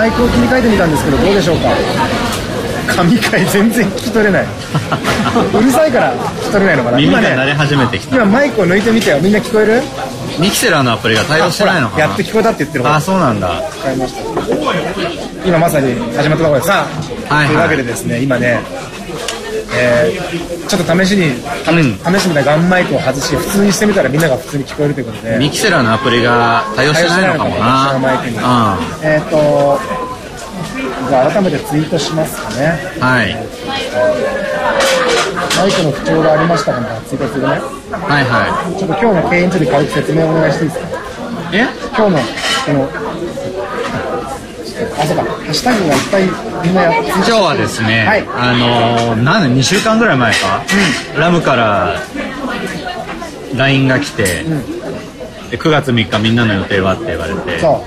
マイクを切り替えてみたんですけどどうでしょうか？神回全然聞き取れない。うるさいから聞き取れないのかな？耳が今慣れね始めてきた。今マイクを抜いてみてよ。みんな聞こえる？ミキセラーのアプリが対応してないのかな？やっと聞こえたって言ってるあそうなんだ。使いました。今まさに始まったところでさあ、はいはい。というわけでですね今ねえーちょっと試しにうん試してみたガンマイクを外し普通にしてみたらみんなが普通に聞こえるということで。ミキセラーのアプリが対応してないのかもな。マイクに。なえっ、とじゃあ改めてツイートしますかね。うんはい。マイクの不調がありましたからツイートするね。はいはちょっと今日の経緯について軽く説明お願いしていいですか？いえ？今日のこのあそうか。ハッシュタグがいっぱいみんなやって今日はですね、はい。あのー、なんで2週間ぐらい前か、ラムから LINE が来て、で9月3日みんなの予定はって言われて。そ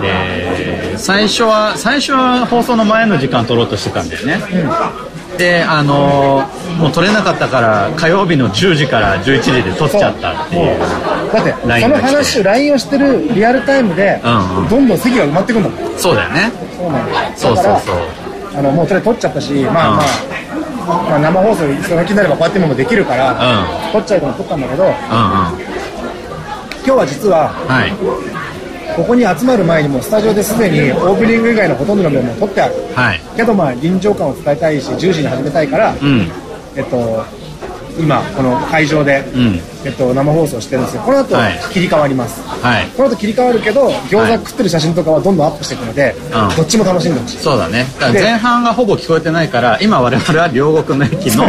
で最初は最初は放送の前の時間取ろうとしてたんだよね、であのーもう取れなかったから火曜日の10時から11時で取っちゃったっていうだってその話を LINE をしてるリアルタイムで、うんうん。どんどん席が埋まってくんだもん。そうだよね。そうなんだよ。そうそうそう。あのもうそれ撮っちゃったしまあまあ、まあ、生放送その気になればこうやってもできるから、う撮っちゃうと撮ったんだけどうんうん。今日は実ははいここに集まる前にもうスタジオですでにオープニング以外のほとんどの面も撮ってある。はい。けどまあ臨場感を伝えたいし10時に始めたいから、うん。えっと今この会場で、うん。えっと、生放送してるんですよこの後はい。切り替わります、はい。この後切り替わるけど餃はい。子食ってる写真とかはどんどんアップしていくので、うん。どっちも楽しんでほしい。そうだね。だ前半がほぼ聞こえてないから今我々は両国の駅の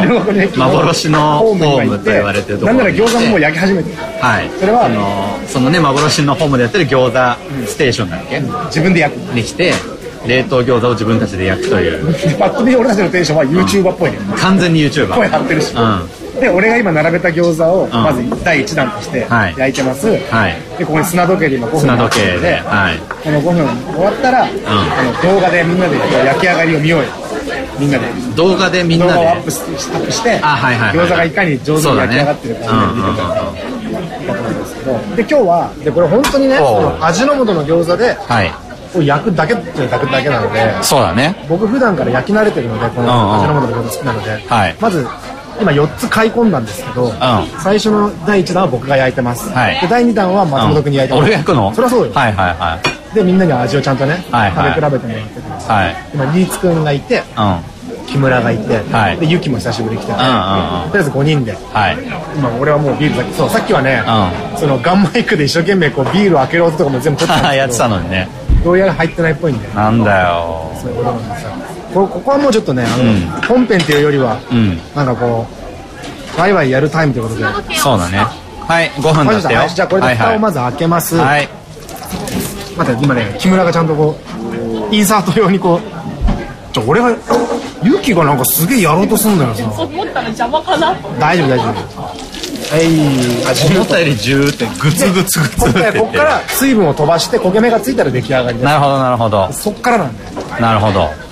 幻のホームと言われてるとこなんなら餃子ももう焼き始めて。るはい。それはあのそのね幻のホームでやってる餃子ステーションだっけ、自分で焼く。に来て冷凍餃子を自分たちで焼くという。で パッと見俺たちのテンションは YouTuber っぽいね、完全に YouTuber 声張ってるし、うで俺が今並べた餃子をまず第1弾としてはい。焼いてます、はい。でここに砂時計で今5分。砂時計ではい。この5分終わったら、あの動画でみんなで焼き上がりを見ようよ。みんなで。動画でみんなで？動画をアップしアップしてあはいはいはい餃子がいかに上手に焼き上がってるかみんなで見てもらうだと思うんですけど。で今日はでこれ本当にね味の素の餃子ではい。こう焼くだけっ焼くだけなのでそうだね。僕普段から焼き慣れてるのでこうんうん。の味の素の餃子好きなので、はい。まず今4つ買い込んだんですけど、最初の第1弾は僕が焼いてます、はい。で第2弾は松本君に焼いてます、俺が焼くの？そりゃそうよ、はいはいはい。でみんなに味をちゃんとね、はいはい。食べ比べてもらって。てはい。今新津君がいてうん。木村がいて、はい。でゆきも久しぶりに来て。て、うんうんうん。とりあえず5人で。はい。今俺はもうビールだけ。そうさっきはね、うそのガンマイクで一生懸命こうビールを開ける音とかも全部撮ってたんやってですけど たのにね。どうやら入ってないっぽいんでなんだよ。そういうことなんですよこれここはもうちょっとねあの、うん。本編っていうよりは、うん。なんかこうワイワイやるタイムということで。そうだね。はい5分だ。だってよ。はいじゃあこれで蓋をまず開けます、はい。はい待って今ね木村がちゃんとこうインサート用にこうじゃあ俺がユキがなんかすげえやろうとすんだよさ。思ったら邪魔かな。大丈夫大丈夫。はい。味思ったよりジューってグツグツグツこって。こっから水分を飛ばして焦げ目がついたら出来上がりです。なるほどなるほど。そっからなんだよ。なるほど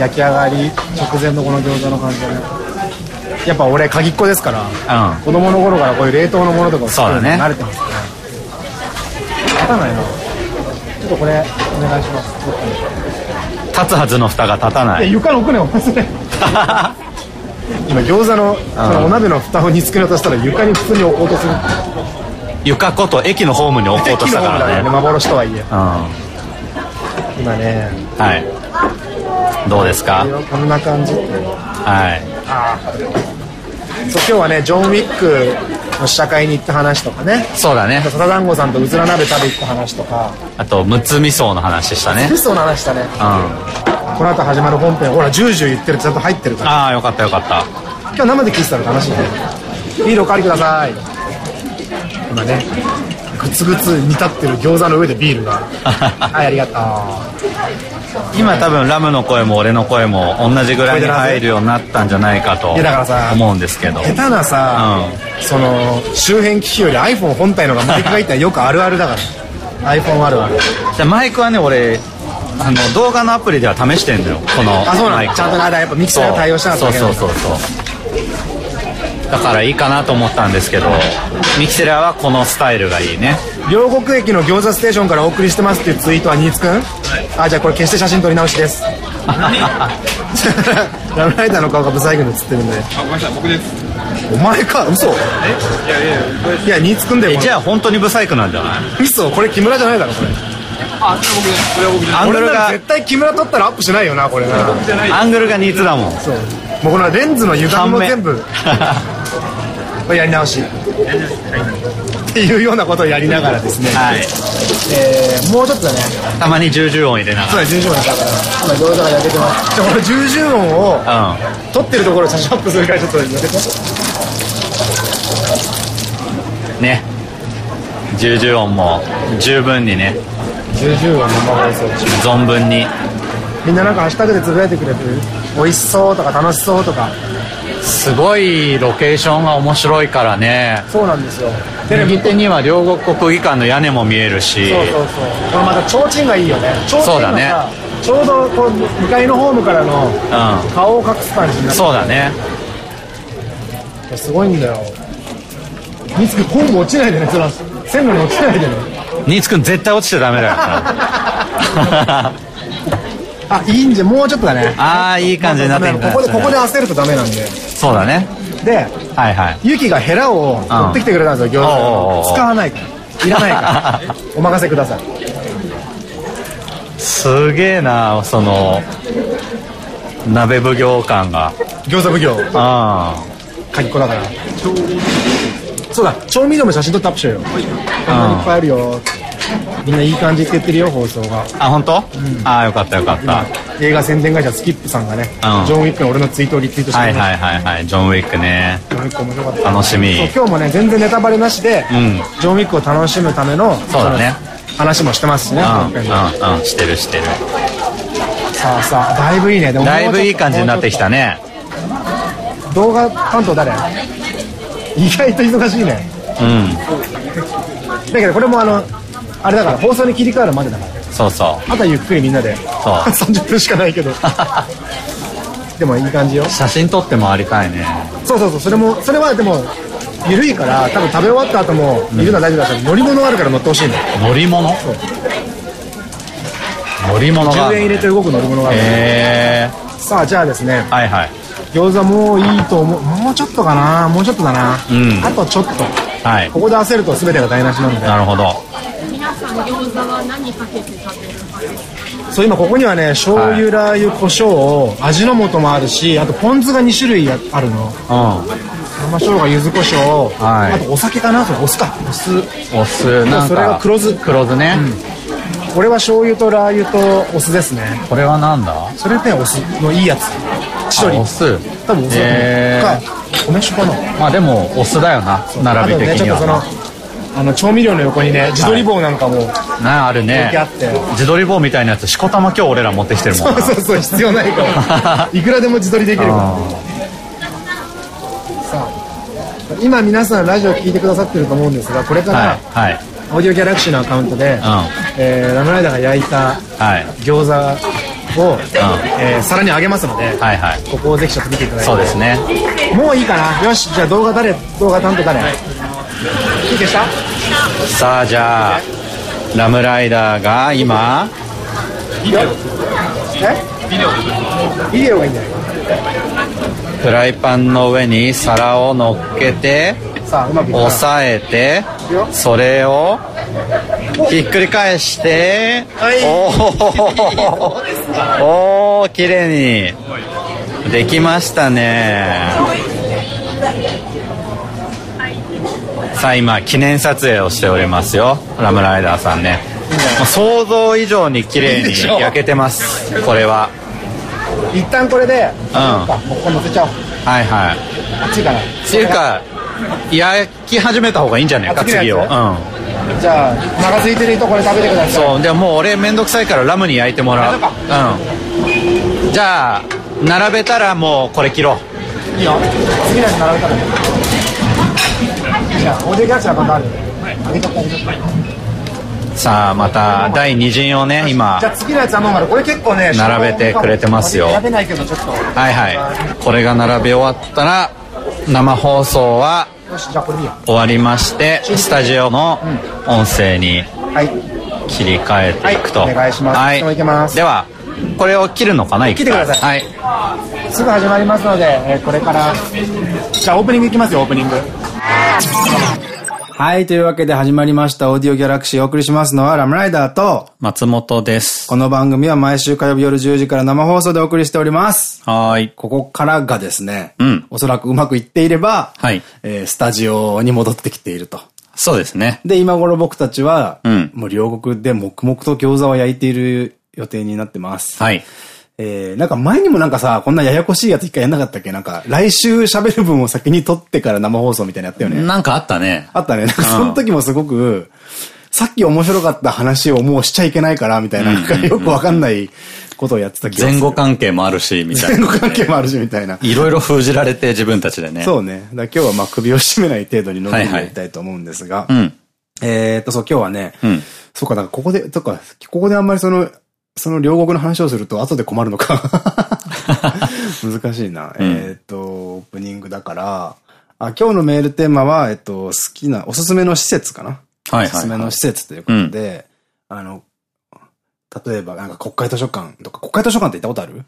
焼き上がり直前のこの餃子の感じでね。やっぱ俺鍵っ子ですからうん。子供の頃からこういう冷凍のものとかを作るね。慣れてますから。立たないな。ちょっとこれお願いします。立つはずの蓋が立たない。床の奥ねお前それ今餃子のそのお鍋の蓋を煮つけようとしたら床に普通に置こうとする。床こと駅のホームに置こうとしたからね。ね幻とはいえ。うん。は今ねいどうですか？こんな感じ。はい。そう今日はねジョン・ウィックの試写会に行った話とかね。そうだね。笹団子さんとうずら鍋食べ行った話とか。あとむつみそうの話したね。テストの話したね。うん。この後始まる本編ほらジュージュー言ってるちゃんと入ってるから。ああよかったよかった。今日生で聞いてたら楽しいね。ビールお借りください。今ねグツグツ煮立ってる餃子の上でビールが。はいありがとう今多分ラムの声も俺の声も同じぐらいに入るようになったんじゃないかといやだからさ思うんですけど。下手なさ、その周辺機器より iPhone 本体の方がマイクがいったらよくあるあるだから。iPhone あるある。じゃあマイクはね俺あの動画のアプリでは試してんだよ。このあそうなんちゃんとなやっぱミキサーが対応したかったそうだ。けなんだそうそうそうだからいいかなと思ったんですけどミキセラはこのスタイルがいいね。両国駅の餃子ステーションからお送りしてますっていうツイートは新津くん、あじゃあこれ決して写真撮り直しです。ラムライダーの顔がブサイクに写ってるんで。あごめんなさい僕です。お前か嘘。いやいやいや。新津くんだよこれえじゃあ本当にブサイクなんじゃない？嘘これ木村じゃないだろこれ。あそれ僕です。これは僕です。アングルが絶対木村撮ったらアップしないよなこれな。じゃないアングルがニーツだもん。そう。もうこのレンズの歪みも全部これやり直し。っていうようなことをやりながらですね、はい。えーもうちょっとだね。たまに重々音入れながそうだ十字音だから。今餃子が焼けてますじゃあこれ十字音をら撮ってるところを写真アップするからちょっとやめてうんね。重々音も十分にね。十字音生放送中。存分に。みんななんかハッシュタグでつぶやいてくれてる。美味しそうとか楽しそうとかすごいロケーションが面白いからね。そうなんですよ。右手には両国国技館の屋根も見えるし。そうそうそう。これまた提灯がいいよね。提灯がね。さちょうどこう向かいのホームからのう顔を隠す感じになってんそうだね。すごいんだよ。みつくコンボ落ちないでねそら。線路に落ちないでね。新津くん絶対落ちちゃダメだよ あいいんじゃもうちょっとだね。ああいい感じになってきた。ここでここで焦るとダメなんで。そうだね。ではいはい。ユキがヘラを持ってきてくれたんですよ餃子使わないから。いらないから。お任せください。すげえなその鍋奉行感が。餃子奉行。あ鍵っ子だから。そうだ調味料も写真撮ってアップしようよ。こん。なにいっぱいあるよみんないい感じって言ってるよ放送が。あ本当、ああよかったよかった。映画宣伝会社スキップさんがね、うん。ジョン・ウィックの俺のツイートをリツイートしてはいはいはいはい。ジョン・ウィックね。ジョン・ウィック面白かった。楽しみ。今日もね全然ネタバレなしで、うん。ジョン・ウィックを楽しむためのそうだね。話もしてますしね、うんうんうん。してるしてる。さあさあだいぶいいね。でもだいぶいい感じになってきたね。動画担当誰？意外と忙しいね。うん。だけどこれもあのあれだから放送に切り替わるまでだから。そうそあとはゆっくりみんなで。そう。30分しかないけど。う でもいい感じよ。写真撮って回りたいね。そうそうそう。それもそれはでも緩いから多分食べ終わった後もいるのは大丈夫だから乗り物あるから乗ってほしいの乗り物？乗り物が10円入れて動く乗り物があるへえ。さあじゃあですね。はいはい。餃子もういいと思う。もうちょっとかな。もうちょっとだな、うん。あとちょっと。はい。ここで焦ると全てが台無しなんで。なるほど。皆さん餃子は何かけて食べるかそう今ここにはね醤油ラー油胡椒味の素もあるしあとポン酢が2種類ああるの。う生生姜柚子胡椒、はい。あとお酒かなそれ。お酢か。お酢。んお酢。なんか。それは黒酢。黒酢ね、これは醤油とラー油とお酢ですね。これはなんだ？それねお酢のいいやつ。千鳥。あお酢。多分お酢だと思う。へか米酒かな。まあでもお酢だよな。並び的にあとねちょっとそのはあの調味料の横にね地鶏棒なんかも、なあるね。あって。自撮り棒みたいなやつしこたま今日俺ら持ってきてるもんな。そうそうそう必要ないから。いくらでも自撮りできるから。さあ今皆さんラジオ聞いてくださってると思うんですがこれから、はいはい。オーディオギャラクシーのアカウントで、えーラムライダーが焼いたはい。餃子を、えー皿にあげますので、はいはい。ここをぜひちょっと見ていただいて。そうですね。もういいかな。よしじゃあ動画誰動画担当誰？いいでした？さあじゃあラムライダーが今ビデオビデオがいいんだよ。フライパンの上に皿を乗っけて押さえてそれをひっくり返してはい。おおおー綺麗に。できましたねさあ今記念撮影をしておりますよ。ラムライダーさんね。もう想像以上に綺麗に焼けてます。これは。一旦これで、ん。もうここ乗せちゃおう。はいはい。あっちからっていうか焼き始めた方がいいんじゃないかあ次を。うん。じゃあお腹空いてる人これ食べてください。そうでももう俺めんどくさいからラムに焼いてもらう。あうん。じゃあ並べたらもうこれ切ろう。いいよ。次のやつ並べたらねさあまた第2陣をね今じゃあ次のやつ頼むからこれ結構ね並べてくれてますよ。はいはい。これが並べ終わったら生放送は終わりましてスタジオの音声にはい。切り替えていくと。はいお願いします。はい。では、これを切るのかな切ってください。はい。すぐ始まりますので、えーこれから、じゃあオープニングいきますよ、オープニング。はい、というわけで始まりました、オーディオギャラクシーをお送りしますのは、ラムライダーと、松本です。この番組は毎週火曜日夜10時から生放送でお送りしております。はーい。ここからがですね、うんおそらくうまくいっていれば、はいえースタジオに戻ってきていると。そうですね。で、今頃僕たちは、うんもう両国で黙々と餃子を焼いている予定になってます。はい。えー、なんか前にもなんかさ、こんなややこしいやつ一回やんなかったっけ？なんか、来週喋る分を先に撮ってから生放送みたいなのやったよね。なんかあったね。あったね。なんかその時もすごく、さっき面白かった話をもうしちゃいけないから、みたいな、なんかよくわかんないことをやってた気がする。前後関係もあるし、みたいな。前後関係もあるし、みたいな。いろいろ封じられて自分たちでね。そうね。だから今日はまあ首を絞めない程度にのんびりやりたいと思うんですが。うん。えーっと、そう、今日はね、うん。そうか、だからここで、とか、ここであんまりその、その両国の話をすると後で困るのか。難しいな。えーっと、オープニングだから、あ、今日のメールテーマは、えっと、好きな、おすすめの施設かな。はいおすすめはい、はい。の施設ということで、あの、例えば、なんか国会図書館とか、国会図書館って行ったことある？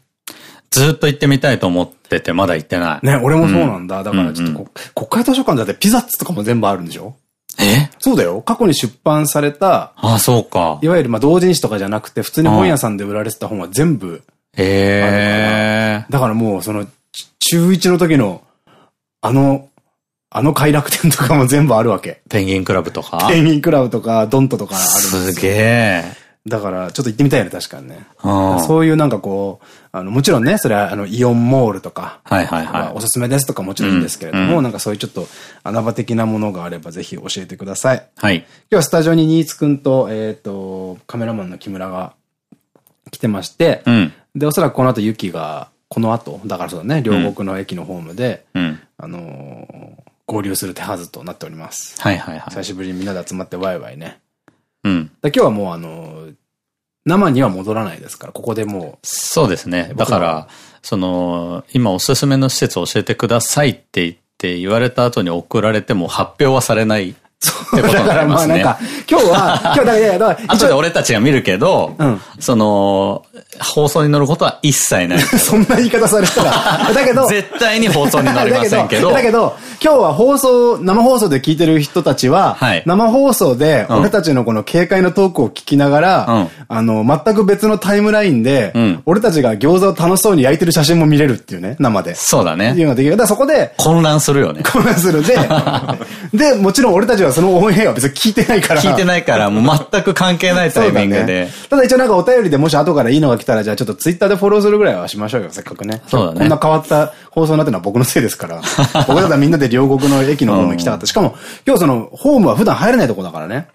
ずっと行ってみたいと思ってて、まだ行ってない。ね、俺もそうなんだ。だからちょっとうんこ、国会図書館だってピザッツとかも全部あるんでしょ？え？そうだよ。過去に出版された、あ、そうか。いわゆるまあ同人誌とかじゃなくて、普通に本屋さんで売られてた本は全部、へえ。だからもうその、ち中1の時の、あの、あの快楽天とかも全部あるわけ。ペンギンクラブとかペンギンクラブとか、ドントとかあるすげえ。だから、ちょっと行ってみたいよね、確かにね。うんそういうなんかこう、あの、もちろんね、それはあの、イオンモールとか、はいはいはい。おすすめですとかもちろんいいんですけれども、うんうんなんかそういうちょっと穴場的なものがあればぜひ教えてください。はい。今日はスタジオに新津くんと、えっ、と、カメラマンの木村が来てまして、うん。で、おそらくこの後ユキが、この後、だからそうだね、両国の駅のホームで、うん。あのー合流する手はずとなっております。はいはいはい。久しぶりにみんなで集まってワイワイね。うん。だ今日はもうあのー生には戻らないですから、ここでもそうですね。だから、その、今おすすめの施設を教えてくださいって言って言われた後に送られても発表はされないってう。ことにだからまあなんか、今日は、今日だから、いやだから、後で俺たちが見るけど、うんその、放送に乗ることは一切ない。そんな言い方されたら、だけど、絶対に放送に乗りませんけど。だけど、今日は放送、生放送で聞いてる人たちは、はい生放送でうん俺たちのこの軽快なトークを聞きながら、うんあの、全く別のタイムラインで、うん俺たちが餃子を楽しそうに焼いてる写真も見れるっていうね、生で。そうだね。っていうのができる。だからそこで、混乱するよね。混乱するで、で、もちろん俺たちはそのオンエアは別に聞いてないから。聞いてないから、もう全く関係ないタイミングで。ただ一応なんかお便りでもし後からいいのが来たら、じゃあちょっとツイッターでフォローするぐらいはしましょうよ、せっかくね。そうだねこんな変わった放送になってるのは僕のせいですから。僕だったらみんなで両国の駅の方も行きたかった。しかも、今日その、ホームは普段入れないとこだからね。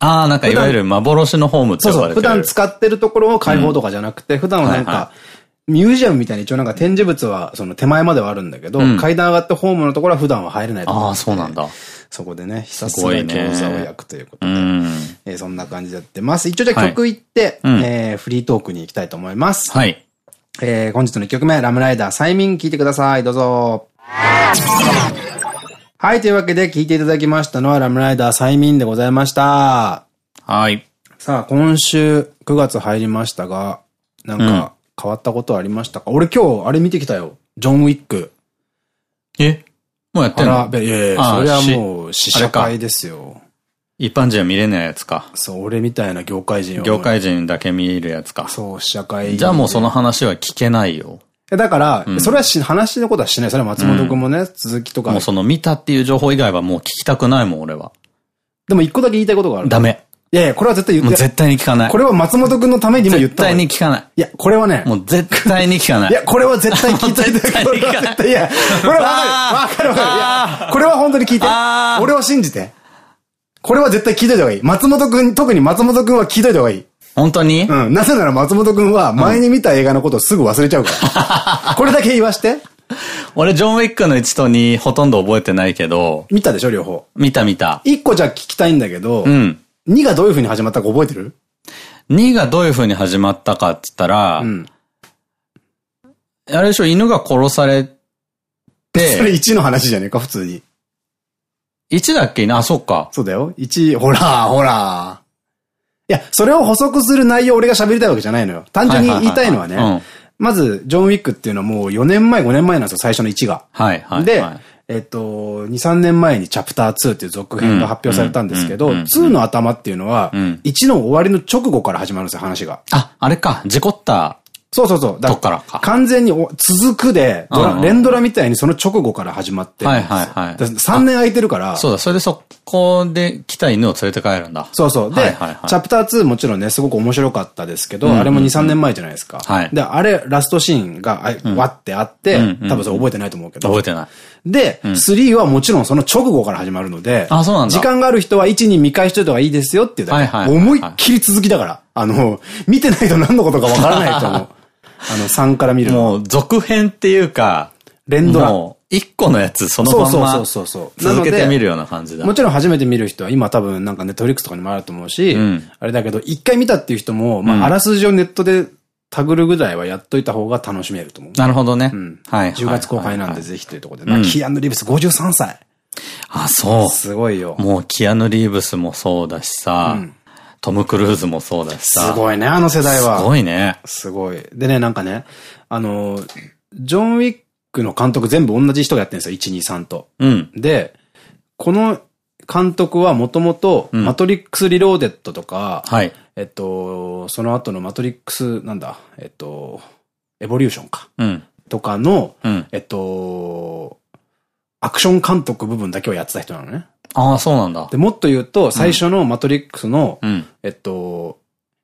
ああ、なんかいわゆる幻のホームってそうそう。呼ばれてる。普段使ってるところを開放とかじゃなくて、普段はなんはいはか、ミュージアムみたいに一応なんか展示物はその手前まではあるんだけど、うん階段上がってホームのところは普段は入れないとああ、そうなんだ。そこでね、ひたすら餃子を焼くということで。うん。えーそんな感じでやってます。一応じゃあはい曲行って、うんえーフリートークに行きたいと思います。はい。えー本日の1曲目、ラムライダー、催眠聴いてください。どうぞ。はい、というわけで聴いていただきましたのは、ラムライダー、催眠でございました。はい。さあ、今週9月入りましたが、なんか変わったことありましたか、俺今日あれ見てきたよ。ジョン・ウィック。え？もうやってんの？いやいやあそれはしもう試写会ですよ。一般人は見れないやつか。そう、俺みたいな業界人は業界人だけ見るやつか。そう、試写会。じゃあもうその話は聞けないよ。えだから、うんそれはし、話のことはしない。それは松本くんもね、続きとか。もうその見たっていう情報以外はもう聞きたくないもん、俺は。でも一個だけ言いたいことがある。ダメ。いやいや、これは絶対言って、もう絶対に聞かない。これは松本くんのためにも言っ絶た方がいい対に聞かない。いや、これはね、もう絶対に聞かない。いや、これは絶対聞いて絶対に聞かないいや、これはわかる。わかるわかる。いや、これは本当に聞いて俺を信じて。これは絶対聞いといた方がいい。松本くん、特に松本くんは聞いといた方がいい。本当に？うん。なぜなら松本くんは前に見た映画のことをすぐ忘れちゃうから。これだけ言わして。俺、ジョン・ウィックの1と2ほとんど覚えてないけど、見たでしょ、両方。見た見た。一個じゃあ聞きたいんだけど、うん。2がどういう風に始まったか覚えてる？2がどういう風に始まったかって言ったら、うん。あれでしょ、犬が殺され それて、1の話じゃねえか、普通に。1だっけ？なあ、そっか。そうだよ。1、ほら、ほら。や、それを補足する内容を俺が喋りたいわけじゃないのよ。単純に言いたいのはねまず、ジョン・ウィックっていうのはもう4年前、5年前なんですよ、最初の1が。はいはいはい。で、えっと、2、3年前にチャプター2っていう続編が発表されたんですけど、うんうん2の頭っていうのはうん、1の終わりの直後から始まるんですよ、話が。あ、あれか、事故った。そうそうそう。どっからか完全にお続くで、ドラ連ドラみたいにその直後から始まって。はいはいはいだ3年空いてるから、そうだ、それでそこで来た犬を連れて帰るんだ。そうそう。で、チャプター2もちろんね、すごく面白かったですけど、あれも2、3年前じゃないですか。はいで、あれ、ラストシーンが、あわってあって、多分それ覚えてないと思うけど。覚えてない。で、3はもちろんその直後から始まるので、あそうなんだ時間がある人は1、2見返しといた方がいいですよっていうだけ。思いっきり続きだから。あの、見てないと何のことかわからないと思う。あの、3から見るの。もう、続編っていうか、連ドラ。もう、一個のやつ、そのまんま続けてみるような感じだ。もちろん初めて見る人は今多分なんかネットフリックスとかにもあると思うし、うんあれだけど一回見たっていう人も、まうんああらすじをネットでタグるぐらいはやっといた方が楽しめると思う。なるほどね。うん。はい。10月公開なんではいぜひというところで。うんまあキアヌ・リーブス53歳。あ、そすごいよう。。もう、キアヌ・リーブスもそうだしさ、うんトム・クルーズもそうだしすさ。ごいね、あの世代は。すごいね。すごい。でね、なんかね、あの、ジョン・ウィックの監督全部同じ人がやってるんですよ。1、2、3と。うん。で、この監督はもともと、うんマトリックス・リローデッドとか、はい。えっと、その後のマトリックス、なんだ、えっと、エボリューションか。うん。とかの、うん。えっと、アクション監督部分だけをやってた人なのね。ああ、そうなんだで、。もっと言うと、最初のマトリックスの、うん。えっと、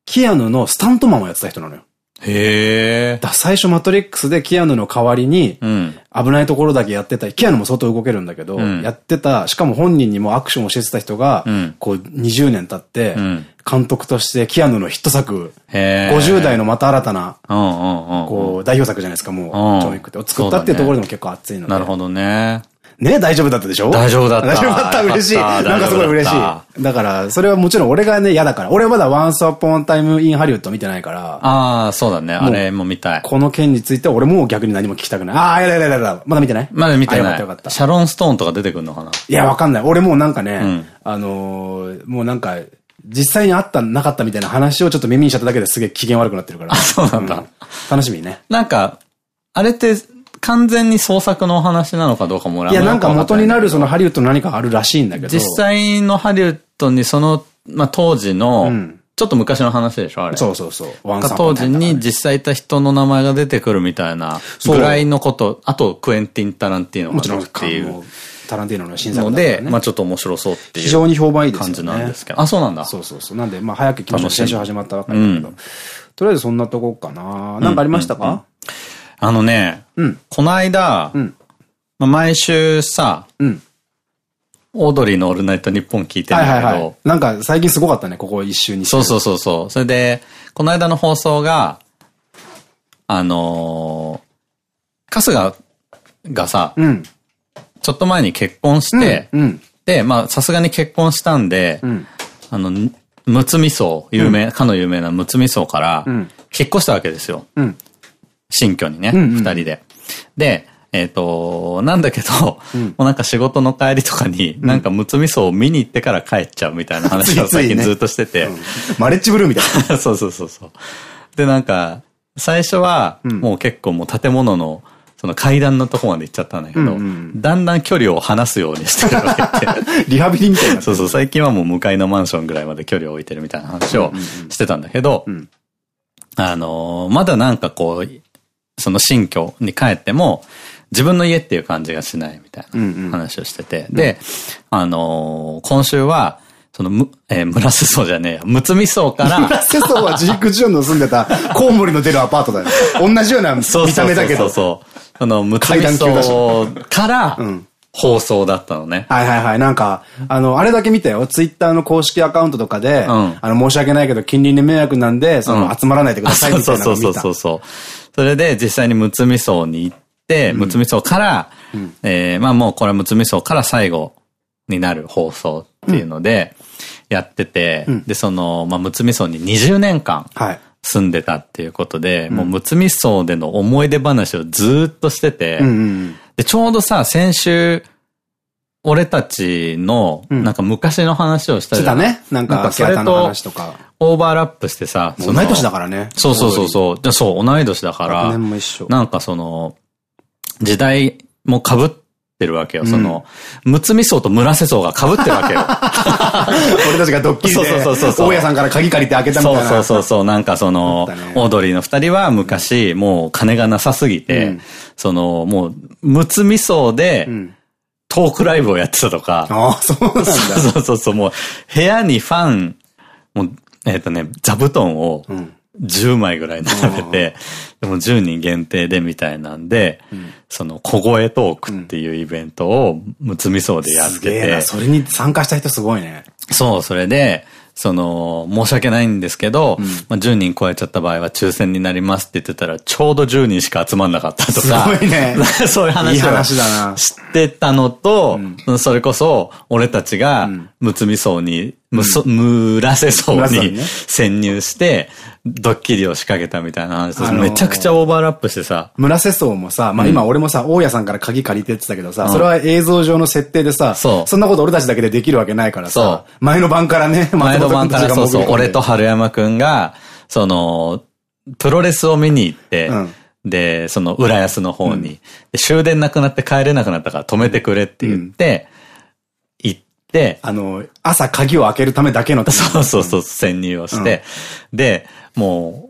キアヌのスタントマンをやってた人なのよ。へえ。だ最初マトリックスでキアヌの代わりに、うん。危ないところだけやってた、キアヌも相当動けるんだけど、うんやってた、しかも本人にもアクションを教えてた人が、うんこう20年経ってう、ん。監督としてキアヌのヒット作、へえ。50代のまた新たな。こう、代表作じゃないですか、もう、ジうんョン・ウィックって。を作ったっていうところでも結構熱いので。なるほどね。ね大丈夫だったでしょ？大丈夫だった大丈夫だった、嬉しい。なんかすごい嬉しい。だから、それはもちろん俺がね、嫌だから。俺はまだ Once Upon Time in Hollywood 見てないから、ああ、そうだね。あれも見たい。この件については俺もう逆に何も聞きたくない。ああ、やだやだやだ。まだ見てない？まだ見てあよないかったよかった。シャロン・ストーンとか出てくるのかな？いや、わかんない。俺もうなんかね、んあのーもうなんか、実際にあった、なかったみたいな話をちょっと耳にしちゃっただけですげえ機嫌悪くなってるから。そうなんだ楽しみね。なんか、あれって完全に創作のお話なのかどうかも俺いや、はなんか元になるそののハリウッドの何かあるらしいんだけど。実際のハリウッドにその、まあ当時の、うんちょっと昔の話でしょあれ。そうそうそう。当時に実際いた人の名前が出てくるみたいなぐらいのこと、あとクエンティン・タランティーノもちろん、がっていうタランティーノの新作のでまあちょっと面白そうっていう非常に評判いいですよね。感じなんですけど。あ、そうなんだ。そうそうそう。なんで、まあ早く行きましょう。楽しみ先週始まったばかりだけど。うんとりあえずそんなとこかな。なんかありましたか？あのね、うん。この間、うん。まあ毎週さ、うん。オードリーのオールナイトニッポン聞いてるんだけどはいはいはい、。なんか最近すごかったね、ここ一週にそうそうそうそう。それで、この間の放送が、あのー、春日がさ、う。うん。ちょっと前に結婚して、うん。で、まあ、さすがに結婚したんで、うん。あの、むつみ荘、有名、かの有名なむつみ荘からうん、引っ越したわけですよ。うん。新居にね、二人で。で、えっ、と、なんだけど、んもうなんか仕事の帰りとかに、なんかむつみ荘を見に行ってから帰っちゃうみたいな話を最近ずっとしてて、マレッジブルーみたいな。そうそうそうそう。で、なんか、最初は、んもう結構もう建物の、その階段のとこまで行っちゃったんだけど、うんうんだんだん距離を離すようにしてるわけで。リハビリみたいな。そうそう、最近はもう向かいのマンションぐらいまで距離を置いてるみたいな話をしてたんだけど、んあのーまだなんかこう、その新居に帰っても、自分の家っていう感じがしないみたいうんうんな話をしてて。で、あのー今週は、そのむ、えー村瀬荘じゃねえや、むつみ荘から、村瀬荘はジーク・ジュンの住んでたコウモリの出るアパートだよ。同じような見そうそうそうた目だけど。そうそう。その、むつみ階段級だし荘からうん、放送だったのね。はいはいはい。なんか、あの、あれだけ見たよ。ツイッターの公式アカウントとかで、うんあの、申し訳ないけど、近隣に迷惑なんで、その、うん集まらないでくださいみたそいうなのを見た。そうそうそうそう。それで実際にむつみ荘に行って、むつみ荘から、えーまあもうこれはむつみ荘から最後になる放送っていうので、やってて、んで、その、まあむつみ荘に20年間はい。住んでたっていうことで、もうむつみ荘での思い出話をずーっとしてて、うんうんで、ちょうどさ、先週、俺たちの、うんなんか昔の話をしたじゃん。してたね。なんか、それキャタのと話とか。オーバーラップしてさ、同い年だからね。そうそうそうそう。でそう、同い年だから、学年も一緒。なんかその、時代も被ってるわけよ。その、むつみ荘と村瀬荘が被ってるわけよ。俺たちがドッキリで、そうそうそうそう大家さんから鍵借りて開けたみたいそうな。そうそうそう、なんかその、ねオードリーの二人は昔、もう金がなさすぎて、うんその、もう、むつみ荘で、んトークライブをやってたとか、ああ、そうなんだ。そうそうそう、もう、部屋にファン、もう、えっ、とね、座布団をん。10枚ぐらい並べて、でも10人限定でみたいなんで、その小声トークっていうイベントをむつみ荘でやってて、すげえな。それに参加した人すごいね。そう、それで、その、申し訳ないんですけど、まあ10人超えちゃった場合は抽選になりますって言ってたら、ちょうど10人しか集まんなかったとか。すごいね。そういう話をいい話だな。知ってたのと、それこそ、俺たちが、むつみ荘に、むそ、むらせ荘に村瀬ね。潜入して、ドッキリを仕掛けたみたいな話。ですあのーめちゃくちゃオーバーラップしてさ、村瀬荘もさ、まあ今俺もさ、大家さんから鍵借りてってたけどさ、それは映像上の設定でさ、そう。そんなこと俺たちだけでできるわけないからさそ、前の晩からね、前の晩からそうそう、俺とは春山くんが、その、プロレスを見に行って、うん。で、その浦安の方に、で終電なくなって帰れなくなったから止めてくれって言って、て、あの、朝鍵を開けるためだけのそうそうそう、潜入をして、で、もう、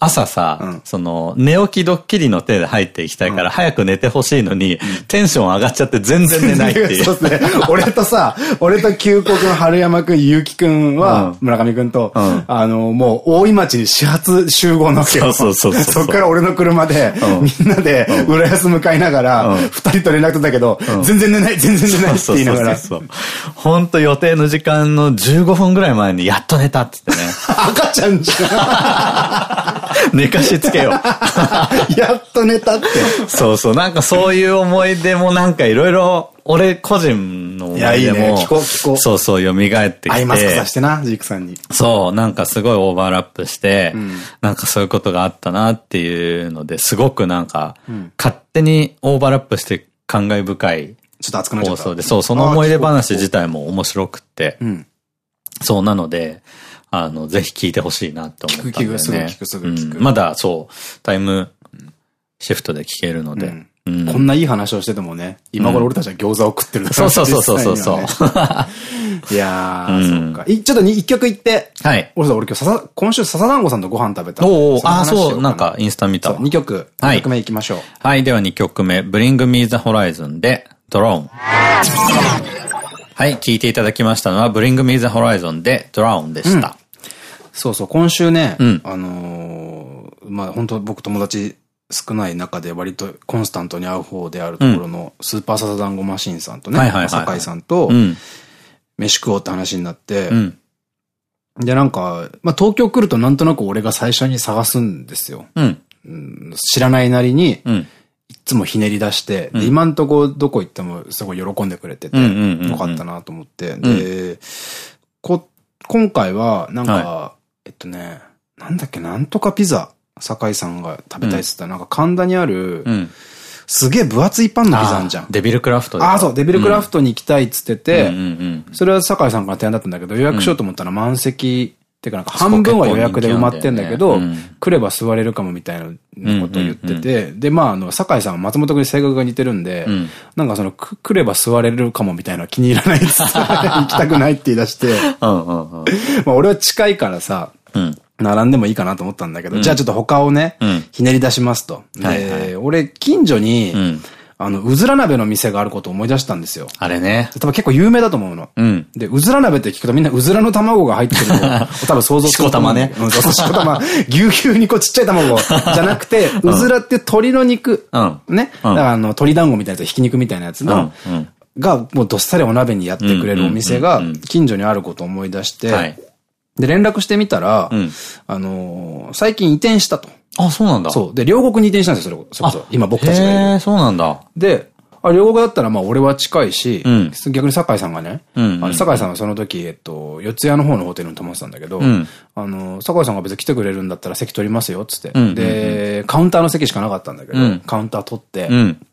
朝さ、うんその、寝起きドッキリの手で入っていきたいから、早く寝てほしいのに、テンション上がっちゃって全然寝ないっていう。そうですね。俺とさ、俺と旧国の春山くん、ゆうきくんは、村上くんと、んあの、もう、大井町に始発集合なわけよ。そうそうそうそっから俺の車で、みんなで、浦安向かいながら、二人と連絡取ったけど、全然寝ない、全然寝ないって言いながら。そうそうそう。ほんと予定の時間の15分ぐらい前にやっと寝たって言ってね。赤ちゃんじゃ 寝かしつけよう。ん。やっと寝たって。そうそう。なんかそういう思い出もなんかいろいろ、俺個人の思い出も。いやいいね聞こう聞こうそうそう、蘇ってきアイマスクさて。してな、ジークさんに。そう、なんかすごいオーバーラップして、なんかそういうことがあったなっていうので、すごくなんか、勝手にオーバーラップして感慨深いちょっと熱くなっちゃった。そう、その思い出話自体も面白くって、うん。そうなので、あの、ぜひ聞いてほしいなって思ったんだよね。聞く聞くすぐ聞くすぐ聞くうんまだそう、タイムシフトで聞けるので。こんないい話をしててもね、今頃俺たちは餃子を食ってるんだそうそうそうそうそう いやー、うんそっか。いちょっとに一曲言って。はい。俺さ、俺今日ささ、今週笹団子さんとご飯食べた。おお、ああ、そう、なんかインスタ見たわ。2曲。はい2曲目行きましょう。はい、では2曲目、Bring Me the Horizon で、ドローン。はい、聞いていただきましたのは、Bring Me the Horizon で、ドローンでした。そうそう、今週ね、うんあのーまあ本当僕友達少ない中で割とコンスタントに会う方であるところの、スーパーササダンゴマシンさんとね、酒井さんとう、ん。飯食おうって話になって、うん。で、なんか、まあ東京来るとなんとなく俺が最初に探すんですよ。うん。知らないなりに、うん。いつもひねり出して、で、今んとこどこ行ってもすごい喜んでくれてて、よかったなと思って。で、こ、今回は、なんか、はえっとね、なんだっけ、なんとかピザ、酒井さんが食べたいっつったら、なんか神田にある、うん。すげえ分厚いパンのピザあんじゃん。デビルクラフトでああ、そう、デビルクラフトに行きたいっつってて。それは酒井さんから提案だったんだけど、予約しようと思ったら満席、っていうかなんか半分は予約で埋まってんだけど、来れば座れるかもみたいなことを言ってて、で、まあ、あの、酒井さんは松本君に性格が似てるんで、んなんかその、く来れば座れるかもみたいな気に入らないっつって、行きたくないって言い出して。まあ俺は近いからさ、うん。並んでもいいかなと思ったんだけど、じゃあちょっと他をね、うんひねり出しますと。で、俺、近所に、うん。あの、うずら鍋の店があることを思い出したんですよ。あれね。多分結構有名だと思うの。うん。で、うずら鍋って聞くとみんなうずらの卵が入ってるのを 多分想像する。しこたまねうん、そうそう、しこたま。ぎゅうぎゅうにこうちっちゃい卵じゃなくて、うずらって鶏の肉。うんね。だからあの、鶏団子みたいなやつ、ひき肉みたいなやつの、がもうどっさりお鍋にやってくれるお店が近所にあることを思い出して、はい。で、連絡してみたら、うんあのー最近移転したと。あ、そうなんだ。そう。で、両国に移転したんですよ、それこそれこそ。今僕たちがいる。そうなんだ。で、あ、両国だったらまあ俺は近いし、うん逆に酒井さんがね、うんうんあの酒井さんはその時、えっと、四谷の方のホテルに泊まってたんだけど、んあの、酒井さんが別に来てくれるんだったら席取りますよ、つって。で、カウンターの席しかなかったんだけど、うんカウンター取って、うん。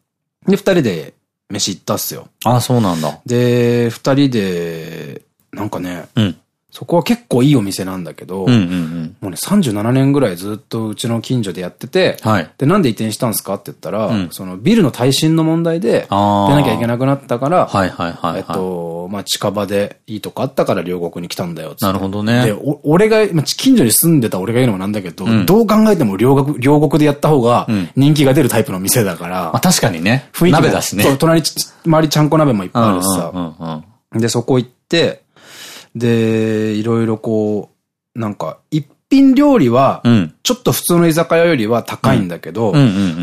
で、二人で飯行ったっすよ。あ、そうなんだ。で、二人で、なんかね、うん。そこは結構いいお店なんだけど、うんうんうん。もうね、37年ぐらいずっとうちの近所でやってて、はいで、なんで移転したんですかって言ったら、うんそのビルの耐震の問題で、出なきゃいけなくなったから。えっと、まあ、近場でいいとこあったから両国に来たんだよなるほどで、ね。お俺が、まあ、近所に住んでた俺が言うのもなんだけど、んどう考えても両国、両国でやった方がん人気が出るタイプの店だから、まあ確かにね。雰囲気も鍋だしね。そう、隣ち、周りちゃんこ鍋もいっぱいあるしさ。うんうんうんうん。で、そこ行って、で、いろいろこう、なんか、一品料理は、うん。ちょっと普通の居酒屋よりは高いんだけど。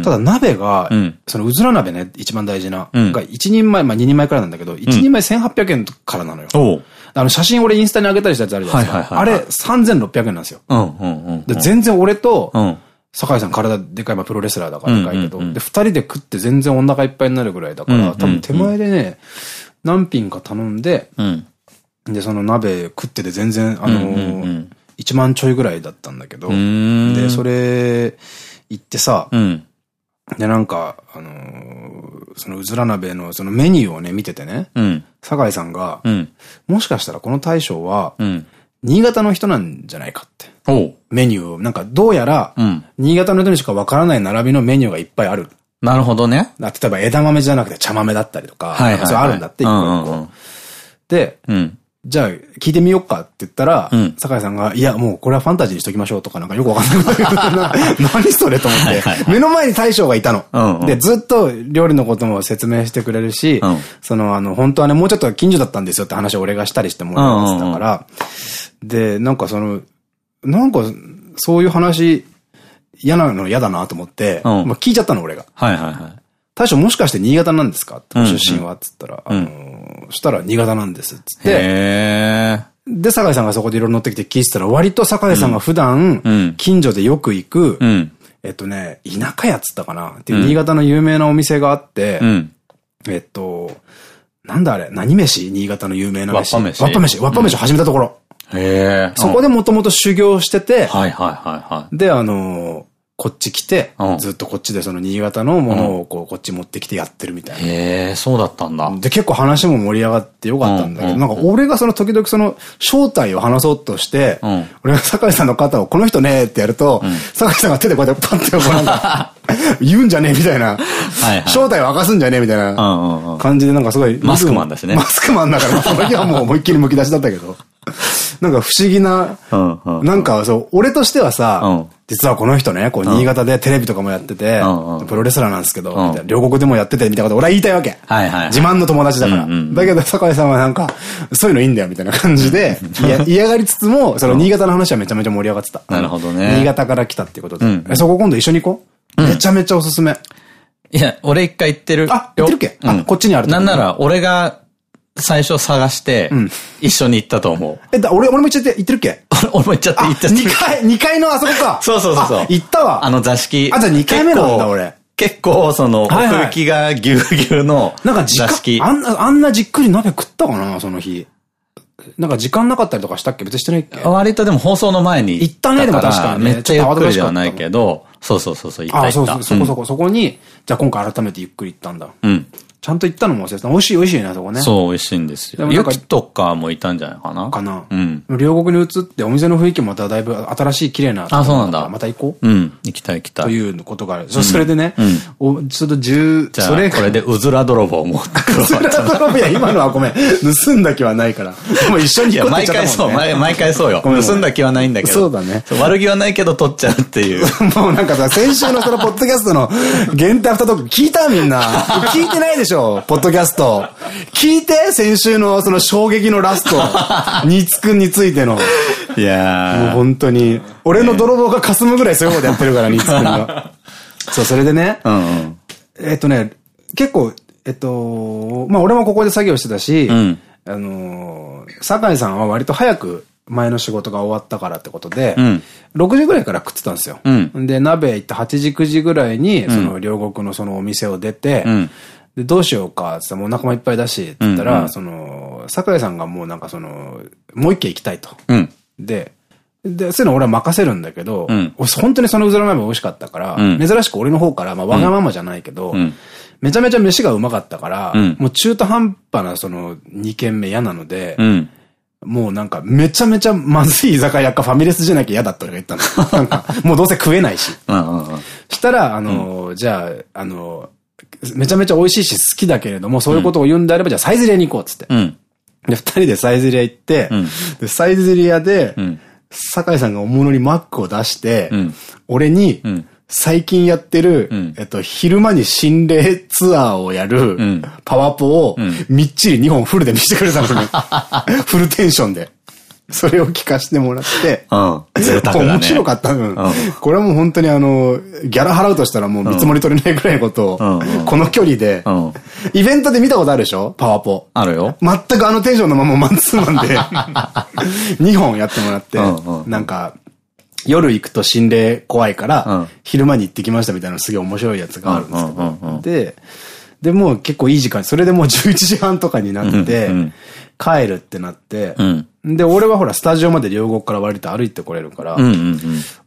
ただ鍋が、うんそのうずら鍋ね、一番大事な、うんが一人前、まあ二人前からなんだけど、一人前1800円からなのよ。おう。あの写真俺インスタに上げたりしたやつあるじゃないですか。あれ3600円なんですよ。で、全然俺と、うん。酒井さん体でかい、まあプロレスラーだからでかいけど、で、二人で食って全然お腹いっぱいになるぐらいだから、多分手前でね、何品か頼んで、うん。で、その鍋食ってて全然、あのうんうんうん1万ちょいぐらいだったんだけど、んで、それ、行ってさ、うん。で、なんか、あのーそのうずら鍋のそのメニューをね、見ててね、うん。酒井さんが、うん。もしかしたらこの大将は、うん。新潟の人なんじゃないかって。メニューを、なんかどうやら、うん。新潟の人にしかわからない並びのメニューがいっぱいある。なるほどね。あ例えば枝豆じゃなくて茶豆だったりとか、はいはいはい。そうあるんだって、一個一個。で、うん。じゃあ聞いてみよっかって言ったら、うん。酒井さんが、いや、もうこれはファンタジーにしときましょうとかなんかよくわかんないな 何それと思って。目の前に大将がいたの。うんうん。で、ずっと料理のことも説明してくれるし、うん。その、あの、本当はね、もうちょっと近所だったんですよって話を俺がしたりしてもらってたから、で、なんかその、なんか、そういう話、嫌なの嫌だなと思って、うん。まあ聞いちゃったの俺が。はいはいはい。大将もしかして新潟なんですか？って、うんご出身は？っつったら、あのー、そしたら新潟なんですっつって、へで、酒井さんがそこでいろいろ乗ってきて聞いてたら、割と酒井さんが普段うん、近所でよく行く、ー。うん。えっとね、田舎屋っつったかなっていう新潟の有名なお店があって、うん。えっと、なんだあれ何飯？新潟の有名な飯。わっぱ飯わっぱ飯。わっぱ飯を始めたところ。へえ。そこでもともと修行してて、はいはいはいはい。で、あのーこっち来てうん、ずっとこっちでその新潟のものをこう、こっち持ってきてやってるみたいな。へえ、そうだったんだ。で、結構話も盛り上がってよかったんだけど、うんなんか俺がその時々その正体を話そうとして、うん俺が酒井さんの肩をこの人ねってやると、酒井さんが手でこうやってパンってこうなんか、言うんじゃねえみたいな、はいはい。正体を明かすんじゃねえみたいなうんうんうん。感じでなんかすごい。マスクマンだしねマスクマンだから、その日はもう思いっきり剥き出しだったけど。なんか不思議な。なんかそう、俺としてはさ、うん実はこの人ね、こう、新潟でテレビとかもやってて、プロレスラーなんですけど、両国でもやってて、みたいなこと俺は言いたいわけ。はいはい。自慢の友達だから。だけど、酒井さんはなんか、そういうのいいんだよ、みたいな感じで、嫌がりつつも、その新潟の話はめちゃめちゃ盛り上がってた。なるほどね新潟から来たっていうことで。そこ今度一緒に行こう、めちゃめちゃおすすめ。いや、俺一回行ってるよ。あ行ってるっけ？あうんこっちにあるなんなら、俺が最初探してん、一緒に行ったと思う。え、だ俺、俺も行っちゃって、行ってるっけ？俺 俺も行っちゃって、あ、行っちゃって。2階、二階のあそこか。そうそうそうそうあ行ったわ。あの座敷。あじゃあ二回目なんだ俺。結構、その、奥行きがぎゅうぎゅうのなんか時座敷間、。あんな、あんなじっくり鍋食ったかな、その日。なんか時間なかったりとかしたっけ？別にしてないっけ？割とでも放送の前に行ったねでも確かにねめっちゃゆっくりではないけど、そうそうそうそう、行ったあ、そう行った。そう、そこそこ、そこに、じゃあ今回改めてゆっくり行ったんだ。うん。ちゃんと行ったのも忘れてた。美味しい美味しいね、そこね。そう、美味しいんですよ。ユキとかもいたんじゃないかなかな。うん。両国に移ってお店の雰囲気もまただいぶ新しい綺麗な。あそうなんだまた行こう。うん。行きたい行きたい。ということがある。そそれでねうん、おちょっと十、じゃあ、それこれでうずら泥棒も加わそれった。は泥棒いや、今のはごめん。盗んだ気はないから。でも一緒に行こう毎回そう、毎毎回そうよ。盗んだ気はないんだけど。そうだね悪気はないけど取っちゃうっていう。もうなんかさ、先週のそのポッドキャストの限定アフタートーク聞いたみんな。聞いてないでしょポッドキャスト。聞いて先週のその衝撃のラスト。ニツくんについての。もいやう本当に。俺の泥棒が霞むぐらいそういうことやってるから、ニツくんが。そう、それでね。ー。うんうん。えっとね、結構、えっと、まあ俺もここで作業してたし、うんあのー、酒井さんは割と早く前の仕事が終わったからってことで、うん6時ぐらいから食ってたんですよ。うんで、鍋行って8時、9時ぐらいに、その両国のそのお店を出て、うんで、どうしようかって言ったらもうお腹もいっぱいだし、って言ったら、うんうんその、酒井さんがもうなんかその、もう一軒行きたいと。うん。で、で、そういうの俺は任せるんだけど、うん俺本当にそのうずら鍋美味しかったから、うん珍しく俺の方から、まあわがままじゃないけど、うんめちゃめちゃ飯がうまかったから、うんもう中途半端なその2軒目嫌なので、うん。もうなんか、めちゃめちゃまずい居酒屋かファミレスじゃなきゃ嫌だって俺が言ったの。なんか、もうどうせ食えないし。うんうんうん。したら、あの、じゃあ、あの、めちゃめちゃ美味しいし好きだけれども、そういうことを言うんであれば、じゃあサイゼリヤに行こうっつって。うん。で、二人でサイゼリヤ行って、んで、サイゼリヤで、ん酒井さんがおものにマックを出して、ん俺に、ん最近やってる、んえっと、昼間に心霊ツアーをやる、んパワポを、みっちり2本フルで見せてくれたのね。フルテンションで。それを聞かせてもらって、うん。面白かった。うん。んこれはもう本当にあの、ギャラ払うとしたらもう見積もり取れないぐらいのことを、この距離で、うん。イベントで見たことあるでしょ？パワポ。あるよ。全くあのテンションのままマンツーマンで、2本やってもらってなんか、夜行くと心霊怖いから、うん。昼間に行ってきましたみたいなすげえ面白いやつがあるんですけど、で、で、もう結構いい時間、それでもう11時半とかになって帰るってなってうん。で、俺はほら、スタジオまで両国から割と歩いてこれるから。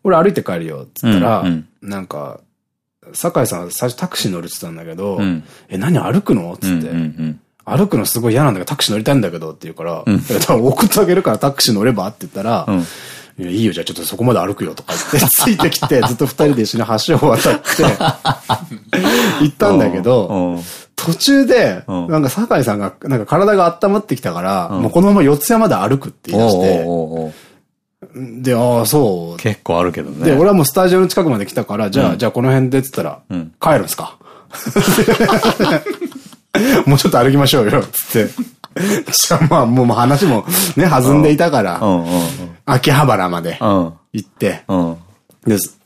俺歩いて帰るよ、っつったら、うんうんなんか、酒井さん最初タクシー乗るって言ってたんだけど、ん。え、何歩くのっつって、歩くのすごい嫌なんだけど、タクシー乗りたいん。だけどって言うから、送ってあげるからタクシー乗ればって言ったら、うん。いや、いいよ、じゃあちょっとそこまで歩くよとか言って、ついてきて、ずっと二人で一緒に橋を渡って、行ったんだけど、うん途中で、うんなんか酒井さんが、なんか体が温まってきたから、うんもうこのまま四ツ谷まで歩くって言い出して、で、ああ、そう。結構あるけどね。で、俺はもうスタジオの近くまで来たから、じゃあ、うんじゃあこの辺でって言ったら、うん帰るんすか？もうちょっと歩きましょうよ、つって。じゃあまあ、もう話もね、弾んでいたから、秋葉原までうん。行って。です。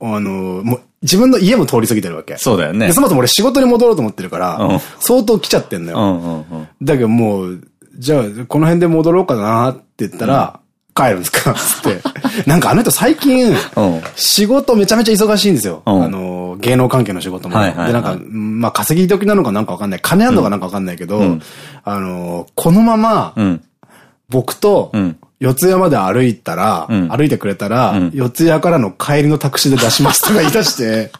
あの、もう、自分の家も通り過ぎてるわけ。そうだよねで、。そもそも俺仕事に戻ろうと思ってるから、うん相当来ちゃってんのよ。うんうんうん。だけどもう、じゃあ、この辺で戻ろうかなって言ったら、帰るんですか？つって。なんかあの人最近、うん仕事めちゃめちゃ忙しいんですよ。うんあの、芸能関係の仕事も。で、なんか、まあ稼ぎ時なのかなんかわかんない。金あんのかなんかわかんないけど、んあの、このまま、うん。僕とうん、四谷まで歩いたら、うん。歩いてくれたら、ん。四谷からの帰りのタクシーで出しますとか言い出して、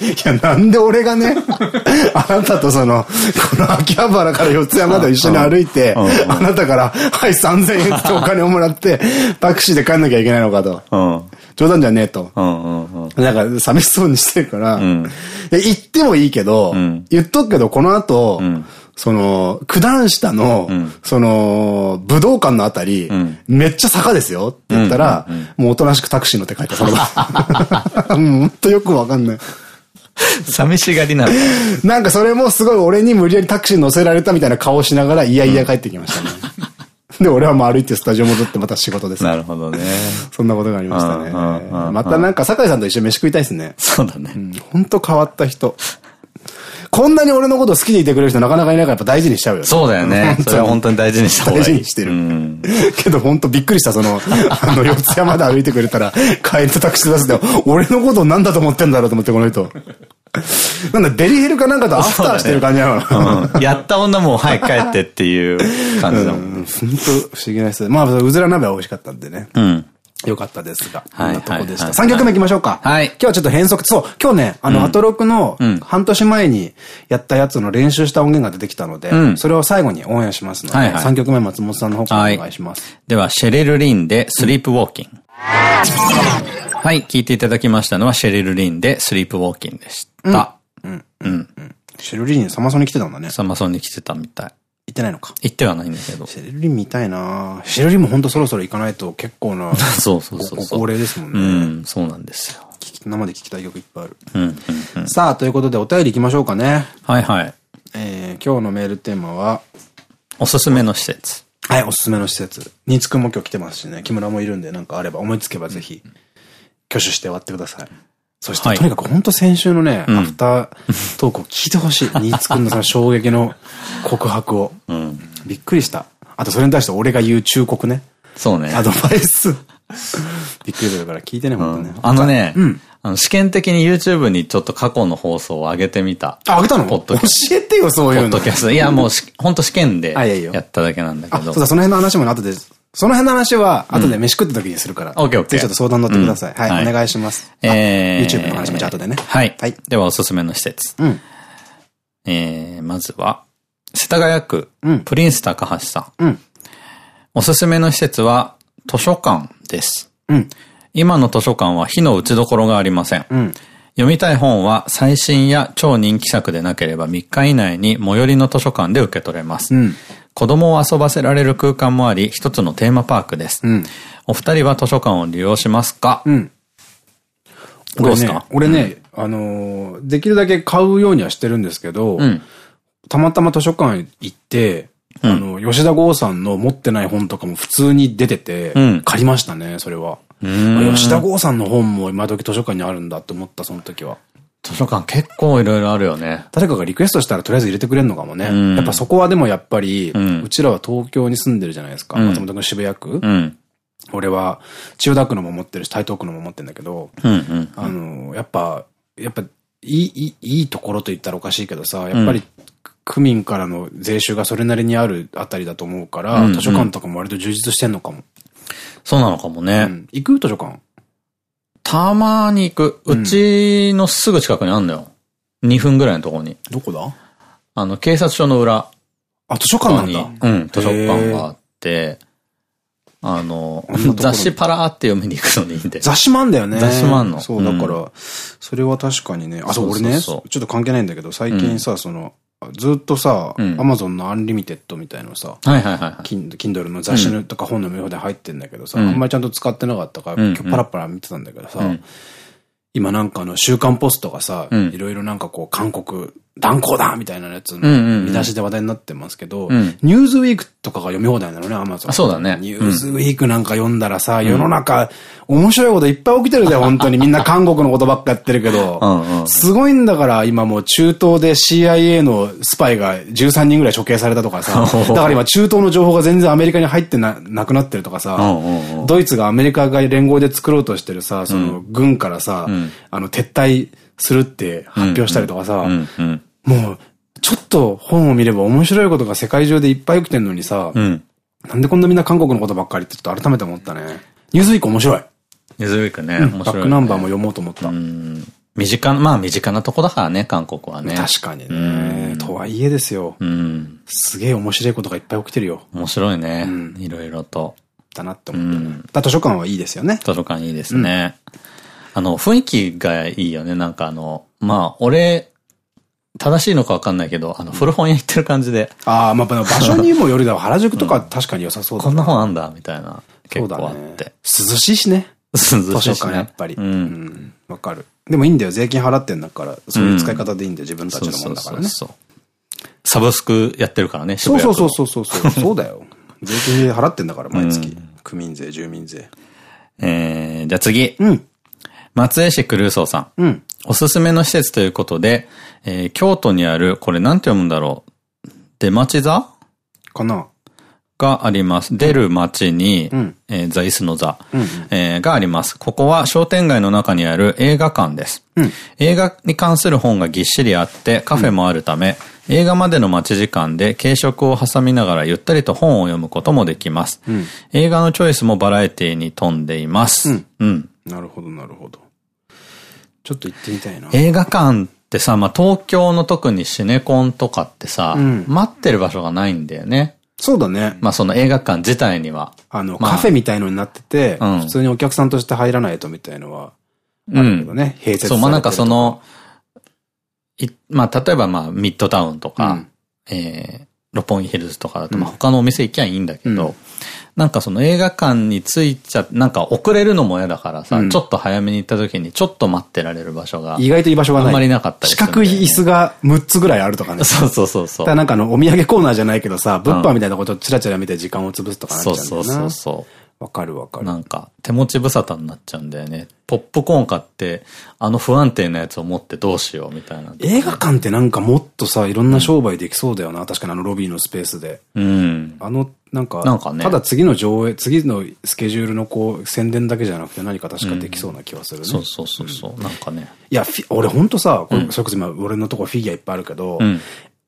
いや、なんで俺がね、あなたとその、この秋葉原から四谷まで一緒に歩いて、うん。うん。あなたから、はい、3000円ってお金をもらって、タクシーで帰んなきゃいけないのかと。うん。冗談じゃねえと。うんうんうん。なんか、寂しそうにしてるから、ん。いや言ってもいいけど、ん。言っとくけど、この後、んその、九段下の、んその、武道館のあたり、んめっちゃ坂ですよって言ったら、もうおとなしくタクシー乗って帰った、その場。もうほんとよくわかんない。寂しがりなの。なんかそれもすごい俺に無理やりタクシーに乗せられたみたいな顔しながら、いやいや帰ってきましたね。で、俺はもう歩いてスタジオ戻ってまた仕事です。なるほどね。そんなことがありましたねまたなんか酒井さんと一緒に飯食いたいですね。そうだね。うんほんと変わった人。こんなに俺のこと好きでいてくれる人なかなかいないからやっぱ大事にしちゃうよ。そうだよね。それは本当に大事にした方がいい。大事にしてるうん。けどほんとびっくりした、その、あの、四ツ谷まで歩いてくれたら、帰りとタクシー出すで、俺のことなんだと思ってんだろうと思って、この人。なんだ、デリヘルかなんかとアフターしてる感じなの。うんやった女も早く帰ってっていう感じだもん。うん、ほんと不思議な人で。まあ、うずら鍋は美味しかったんでね。うん。よかったですが。こはいとこでした。はいはい3曲目行きましょうか。はい今日はちょっと変則。そう、今日ね、あの、アトロクのうん半年前にやったやつの練習した音源が出てきたので、うんそれを最後にオンエアしますので、はいはい3曲目松本さんの方からお願いします。では、シェレル・リンでスリープウォーキング。はい、聞いていただきましたのはシェレル・リンでスリープウォーキングでした。シェルリーンサマソニ来てたんだね。サマソンに来てたみたい。行ってないのか。言ってはないんだけど。シェルリン見たいなシェルリンもほんとそろそろ行かないと結構な、そうそうそう高齢ですもんうね。ん、そうなんですよ。生で聞きたい曲いっぱいある。うん、うん、うん。さあ、ということでお便り行きましょうかね。はいはい。えー、今日のメールテーマは、おすすめの施設。はい、おすすめの施設。ニーツくんも今日来てますしね、木村もいるんで、なんかあれば思いつけばぜひ、挙手して終わってください。そして、はいとにかく本当先週のね、んアフタートークを聞いてほしい。ニーツくんのその衝撃の告白を。うん。びっくりした。あとそれに対して俺が言う忠告ね。そうね。アドバイス。びっくりするから聞いてね、う本当ねん。あのね、うんあの試験的に YouTube にちょっと過去の放送を上げてみた。あ、あげたの？ポッド教キャストえてよ、そういうのポッド。キャスト。いや、もうし、ほんと試験でやっただけなんだあ、けどそう。だ、その辺の話もね後で、その辺の話は後で飯食った時にするから。オッケーオッケーぜひちょっと相談乗ってください。はい、お願いします。えー YouTube の話もじゃあ後でね。はい。はいでは、おすすめの施設。うん。えー、まずは、世田谷区、うんプリンス高橋さん。うん。おすすめの施設は図書館です。うん。今の図書館は火の打ちどころがありません。うん。読みたい本は最新や超人気作でなければ3日以内に最寄りの図書館で受け取れます。うん。子供を遊ばせられる空間もあり、一つのテーマパークです。うん。お二人は図書館を利用しますか、うん。どうですか？俺ね、あのー、できるだけ買うようにはしてるんですけど、うん。たまたま図書館行って、あの、吉田剛さんの持ってない本とかも普通に出てて、うん借りましたね、それは。ん吉田剛さんの本も今時図書館にあるんだって思った、その時は。図書館結構いろいろあるよね。誰かがリクエストしたらとりあえず入れてくれるのかもね。うんやっぱそこはでもやっぱり、んうちらは東京に住んでるじゃないですか。うん松本君渋谷区、うん。俺は千代田区のも持ってるし、台東区のも持ってるんだけど。あの、やっぱ、やっぱ、いい、いい、いいところと言ったらおかしいけどさ、やっぱり、区民からの税収がそれなりにあるあたりだと思うから、うんうん図書館とかも割と充実してんのかも。そうなのかもね。うん行く？図書館？たまに行く。うちのすぐ近くにあんのよ。2分ぐらいのところに。どこだ？あの、警察署の裏あ、図書館なんに、だ。うん、図書館があって、あの雑誌パラーって読みに行くのにいいんで。雑誌もあんだよね。雑誌もあんのそう、だから、それは確かにね。あ、そう、そう俺ね、ちょっと関係ないんだけど、最近さ、その、ずっとさ、うん。アマゾンのアンリミテッドみたいのさ、はいはいはいはい。Kin- Kindle の雑誌のとか本の無料で入ってんだけどさ、うん。あんまりちゃんと使ってなかったから、うん。今日パラパラ見てたんだけどさ、うん。今なんかあの、週刊ポストがさ、うん。いろいろなんかこう、韓国、断交だみたいなやつの見出しで話題になってますけど、うんニューズウィークとかが読み放題なのね、アマゾン。あそうだねニューズウィークなんか読んだらさ、世の中、面白いこといっぱい起きてるぜ、本当に。みんな韓国のことばっかやってるけど。すごいんだから、今もう中東で CIA のスパイが13人ぐらい処刑されたとかさ、だから今中東の情報が全然アメリカに入ってな、なくなってるとかさ、ドイツがアメリカが連合で作ろうとしてるさ、その軍からさ、んあの撤退するって発表したりとかさ。もう、ちょっと本を見れば面白いことが世界中でいっぱい起きてんのにさ、うん。なんでこんなみんな韓国のことばっかりってちょっと改めて思ったね。ニュースウィーク面白い。ニューズウィークね、うん面白い、ね。バックナンバーも読もうと思った。うん。身近な、まあ身近なとこだからね、韓国はね。確かにうね。んとはいえですよ。うん。すげえ面白いことがいっぱい起きてるよ。面白いね。うんいろいろと。だなって思ったね。だ図書館はいいですよね。図書館いいですね。あの、雰囲気がいいよね。なんかあの、まあ、俺、正しいのかわかんないけど、あの、古本屋行ってる感じで、ああ、まあ、場所にもよるだろう。原宿とか確かに良さそうだこんな本あんだ、みたいな、結構あって。ね。涼しいしね。涼しいしね館やっぱり。う。うんん。わかる。でもいいんだよ。税金払ってんだから、そういう使い方でいいんだよ。自分たちのもんだからね。そうそうそうサブスクやってるからね、そうそうそうう。そうそうそう。そうだよ。税金払ってんだから、毎月。区民税、住民税。えー、じゃあ次。うん。松江市クルーソーさん。うん。おすすめの施設ということで、えー京都にある、これなんて読むんだろう？出町座？かな。があります。出る町に、うんえー座椅子の座、うんうんえーがあります。ここは商店街の中にある映画館です。うん映画に関する本がぎっしりあって、カフェもあるため、映画までの待ち時間で軽食を挟みながらゆったりと本を読むこともできます。ん映画のチョイスもバラエティに富んでいます。うんうん。なるほど、なるほど。ちょっと行ってみたいな。映画館ってさ、まあ、東京の特にシネコンとかってさ、うん待ってる場所がないんだよね。そうだね。まあ、その映画館自体には。あの、まあカフェみたいのになってて、うん普通にお客さんとして入らないとみたいのは、うあるけどね、併設されてるそう、まあなんかそとの、いまあ例えばまあミッドタウンとか、うんえー、六本木ヒルズとかだと、まあうん他のお店行きゃいいんだけど、うんなんかその映画館に着いちゃ、なんか遅れるのも嫌だからさ、うんちょっと早めに行った時にちょっと待ってられる場所が、意外と居場所がない。あんまりなかったりす四角るんだよねい椅子が6つぐらいあるとかね。そうそうそうそう。だなんかあの、お土産コーナーじゃないけどさ、物販みたいなことチラチラ見て時間を潰すとかなっちゃそううんだよな。そうそうそわかるわかう。る。なんか、手持ち無沙汰になっちゃうんだよね。ポップコーン買って、あの不安定なやつを持ってどうしようみたいな。映画館ってなんかもっとさ、いろんな商売できそうだよな。確かにあのロビーのスペースで。うん。あの、なんか、なんかねただ次の上映、次のスケジュールのこう、宣伝だけじゃなくて何か確かできそうな気はするね。そうそうそうそう。なんかね。いや、俺ほんとさ、これそれこそ今俺のとこフィギュアいっぱいあるけど、うん。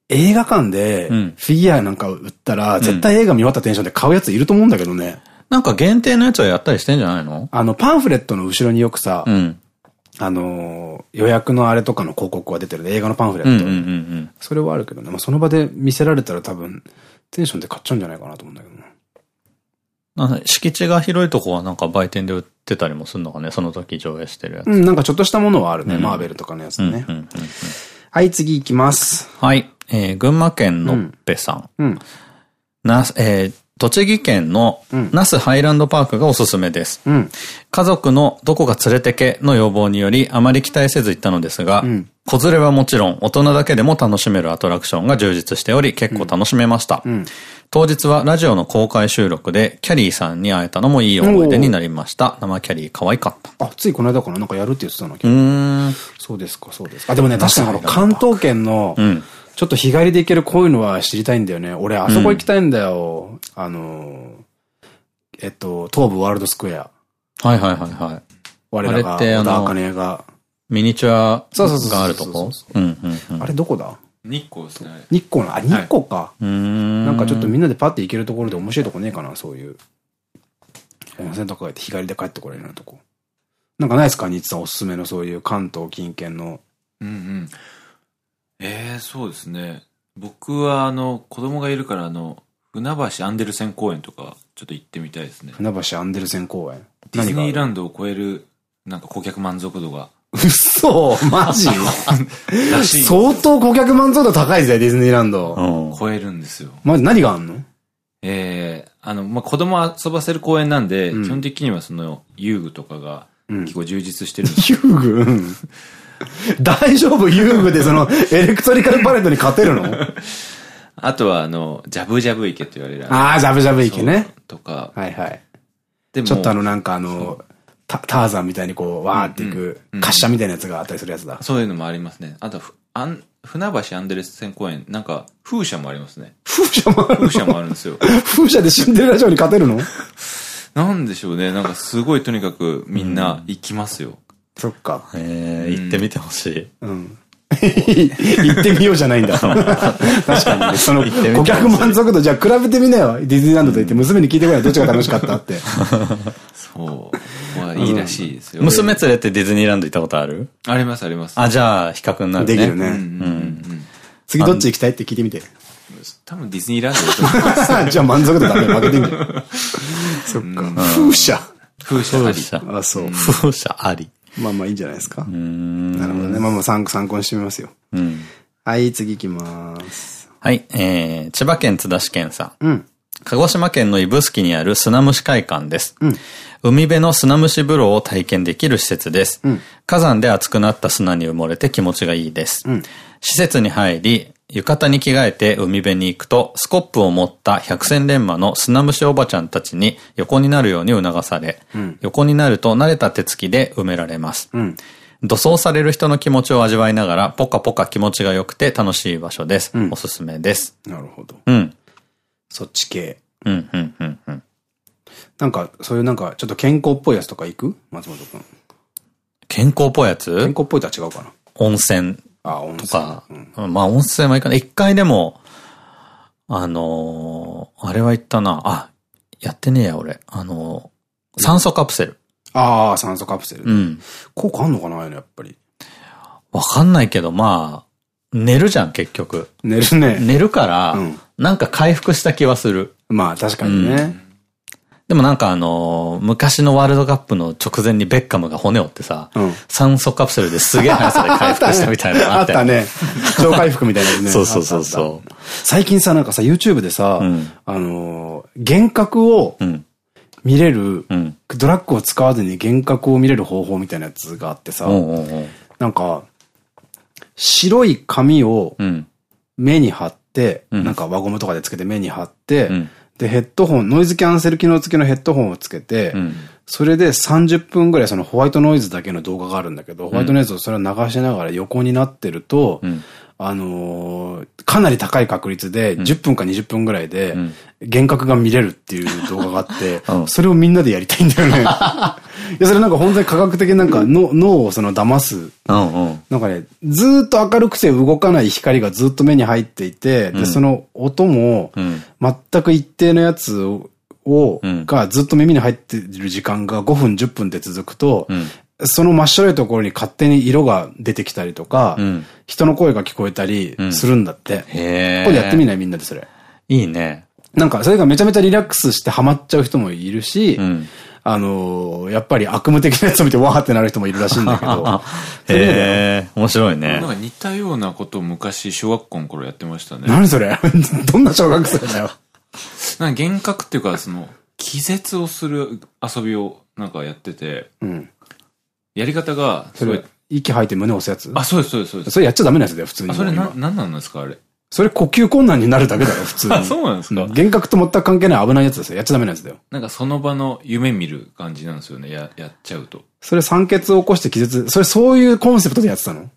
映画館でうんフィギュアなんか売ったら、絶対映画見終わったテンションで買うやついると思うんだけどね。なんか限定のやつはやったりしてんじゃないの？あの、パンフレットの後ろによくさ、うん。あのー、予約のあれとかの広告が出てる映画のパンフレット。うんうんうんうん。それはあるけどね。まあ、その場で見せられたら多分、テンションで買っちゃうんじゃないかなと思うんだけどな。あの敷地が広いとこはなんか売店で売ってたりもするのかね、その時上映してるやつ。うん、なんかちょっとしたものはあるね。マーベルとかのやつね。はい、次行きます。はい。えー、群馬県のっぺさん。うん。な、えー、栃木県の那須ハイランドパークがおすすめです。うん。家族のどこか連れてけの要望によりあまり期待せず行ったのですが、ん子連れはもちろん大人だけでも楽しめるアトラクションが充実しており結構楽しめました。ん当日はラジオの公開収録でキャリーさんに会えたのもいい思い出になりました。生キャリー可愛かった。あ、ついこの間かななんかやるって言ってたの。うーん。そうですか、そうですか。あ、でもね、確かに関東圏のん、ちょっと日帰りで行けるこういうのは知りたいんだよね。俺、あそこ行きたいんだよ。あの、えっと、東武ワールドスクエア。はいはいはいはい。我らが、あれってあの小田茜が。ミニチュアそうそうそうそうがあるとこうんうんうん。あれどこだ？日光ですね。日光の、あ、日光か。うーん。なんかちょっとみんなでパッて行けるところで面白いとこねえかな、そういう。温泉とか行って日帰りで帰ってこれるようなとこ。なんかないですか？ニッツさんおすすめのそういう関東近県の。うんうん。ええそうですね。僕はあの、子供がいるからあの、船橋アンデルセン公園とか、ちょっと行ってみたいですね。船橋アンデルセン公園。ディズニーランンドを超える、なんか顧客満足度が。嘘マジ？らしい。相当顧客満足度高いぜ、ディズニーランド。うん。超えるんですよ。マジ？何があんの？ええあの、まあ、子供遊ばせる公園なんで、うん基本的にはその、遊具とかがうん結構充実してるんですよ。遊具？うん 大丈夫？遊具でその、エレクトリカルパレットに勝てるの？あとはあの、ジャブジャブ池と言われる。ああ、ジャブジャブ池ね。とか。はいはい。でも、ちょっとあのなんかあの、タターザンみたいにこう、わーっていく滑車みたいなやつがあったりするやつだ。そういうのもありますね。あと、ふあん船橋アンデルセン公園、なんか、風車もありますね。風車もある風車もあるんですよ。風車でシンデレラ城に勝てるの？なんでしょうね。なんかすごいとにかくみんな行きますよ。そっか。えー、行ってみてほしい。うん。行ってみようじゃないんだ。確かにね。その、行ってみて顧客満足度、じゃあ比べてみなよ。ディズニーランドと言って娘に聞いてくれよ。どっちが楽しかったって。そう。まあ、いいらしいですよ。娘連れてディズニーランド行ったことある？ありますあります。あ、じゃあ、比較になるね。できるね。次どっち行きたいって聞いてみて。多分ディズニーランド。じゃあ満足度ダメ。負けてんじゃん。そっか。風車。風車あり。風車。あ、そう。風車あり。まあまあいいんじゃないですか。うーん。なるほどね。まあまあ参参考にしてみますよ。うん。はい、次行きます。はい、えー、千葉県津田市県さん。うん。鹿児島県の指宿にある砂蒸し会館です。うん海辺の砂蒸し風呂を体験できる施設です。うん火山で熱くなった砂に埋もれて気持ちがいいです。うん施設に入り、浴衣に着替えて海辺に行くと、スコップを持った百戦錬磨の砂蒸しおばちゃんたちに横になるように促され、ん横になると慣れた手つきで埋められます。うん。土葬される人の気持ちを味わいながら、ポカポカ気持ちが良くて楽しい場所です。うんおすすめです。なるほど。うん。そっち系。うん、うん、うん、うん。なんか、そういうなんか、ちょっと健康っぽいやつとか行く？松本くん。健康っぽいやつ？健康っぽいとは違うかな。温泉。とか、うんまあ温泉はいかない。一回でも、あのーあれは言ったな。あ、やってねえや、俺。あのー酸素カプセル。ああ、酸素カプセル。うん。効果あんのかなやっぱり。わかんないけど、まあ、寝るじゃん、結局。寝るね。寝るから、うんなんか回復した気はする。まあ、確かにね。でもなんかあのー昔のワールドカップの直前にベッカムが骨折ってさ、うん酸素カプセルですげえ速さで回復したみたいなのああったよね。ったね。超回復みたいなね。そうそうそうそった最近さ、なんかさ、YouTube でさ、うんあのー、幻覚を。見れる、うん。ドラッグを使わずに幻覚を見れる方法みたいなやつがあってさ、なんか、白い紙をうん。目に貼って、うんなんか輪ゴムとかでつけて目に貼って、うんで、ヘッドホン、ノイズキャンセル機能付きのヘッドホンをつけて、うん。それで30分ぐらいそのホワイトノイズだけの動画があるんだけど、ホワイトノイズをそれを流しながら横になってると、うん。あのーかなり高い確率で10分か20分ぐらいでん、幻覚が見れるっていう動画があって う、ん。それをみんなでやりたいんだよね。いや、それなんか本当に科学的になんかの脳をその騙す。うんうん。なんかね、ずーっと明るくて動かない光がずっと目に入っていて、で、その音もうん、全く一定のやつを、うん。がずっと耳に入ってる時間が5分10分で続くと、うんその真っ白いところに勝手に色が出てきたりとか、うん人の声が聞こえたりするんだって。へえ。これやってみないみんなでそれ。いいね。なんか、それがめちゃめちゃリラックスしてハマっちゃう人もいるし、んあのーやっぱり悪夢的なやつを見てわーってなる人もいるらしいんだけど。へえ、面白いねなん。か似たようなことを昔、小学校の頃やってましたね。何それ？どんな小学生だよ。なんか幻覚っていうか、その、気絶をする遊びをなんかやってて、うん。やり方が、すごいそれ、、息吐いて胸押すやつ？あ、そうです、そうです、そうです。それやっちゃダメなやつだよ、普通に。あ、それな、今なんなんですか、あれ？それ呼吸困難になるだけだよ、普通に。あ、そうなんですか？幻覚と全く関係ない危ないやつですよ。やっちゃダメなやつだよ。なんかその場の夢見る感じなんですよね、や、やっちゃうと。それ酸欠を起こして気絶、それそういうコンセプトでやってたの？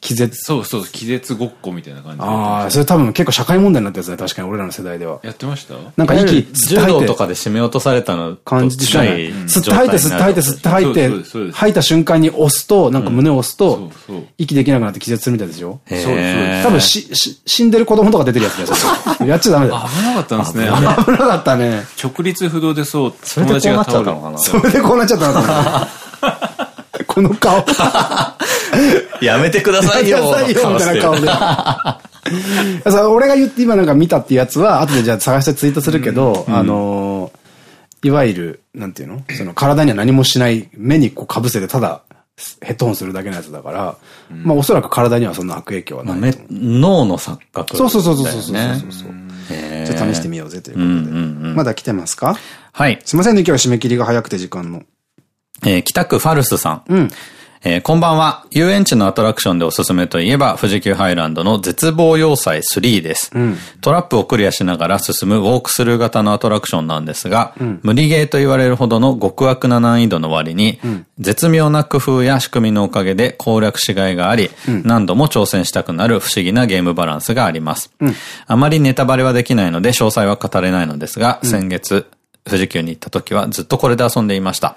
気絶。そうそう、気絶ごっこみたいな感じああ、それ多分結構社会問題になったやつね、確かに俺らの世代では。やってました？なんか息、柔道とかで締め落とされたの感じでしょ吸って吐いて吸って吐いて吸って吐いてそうですそうです、吐いた瞬間に押すと、なんか胸を押すそとう、そう。息できなくなって気絶するみたいですよ。そうです多分し、し、死んでる子供とか出てるやつだよ。それやっちゃダメだよ。危なかったんですね。危なかったね。直立不動でそう、それでこうなっちゃったのかなそれでこうなっちゃったのかな。この顔。やめてくださいよやめてくださいよみたいな顔で。さ俺が言って今なんか見たってやつは、後でじゃあ探してツイートするけど、あのーいわゆる、なんていうの？その体には何もしない、目にこう被せてただヘッドホンするだけのやつだから、まあおそらく体にはそんな悪影響はないめと。脳の錯覚、そうそうそうそうそうそうねそうそう。ちょっと試してみようぜということで。まだ来てますかはい。すいませんね、今日は締め切りが早くて時間の。えー北区ファルスさん。うん。えーこんばんは。遊園地のアトラクションでおすすめといえば、富士急ハイランドの絶望要塞3です。トラップをクリアしながら進むウォークスルー型のアトラクションなんですが、無理ゲーと言われるほどの極悪な難易度の割に、絶妙な工夫や仕組みのおかげで攻略しがいがあり、何度も挑戦したくなる不思議なゲームバランスがあります。あまりネタバレはできないので、詳細は語れないのですが、先月、富士急に行った時はずっとこれで遊んでいました。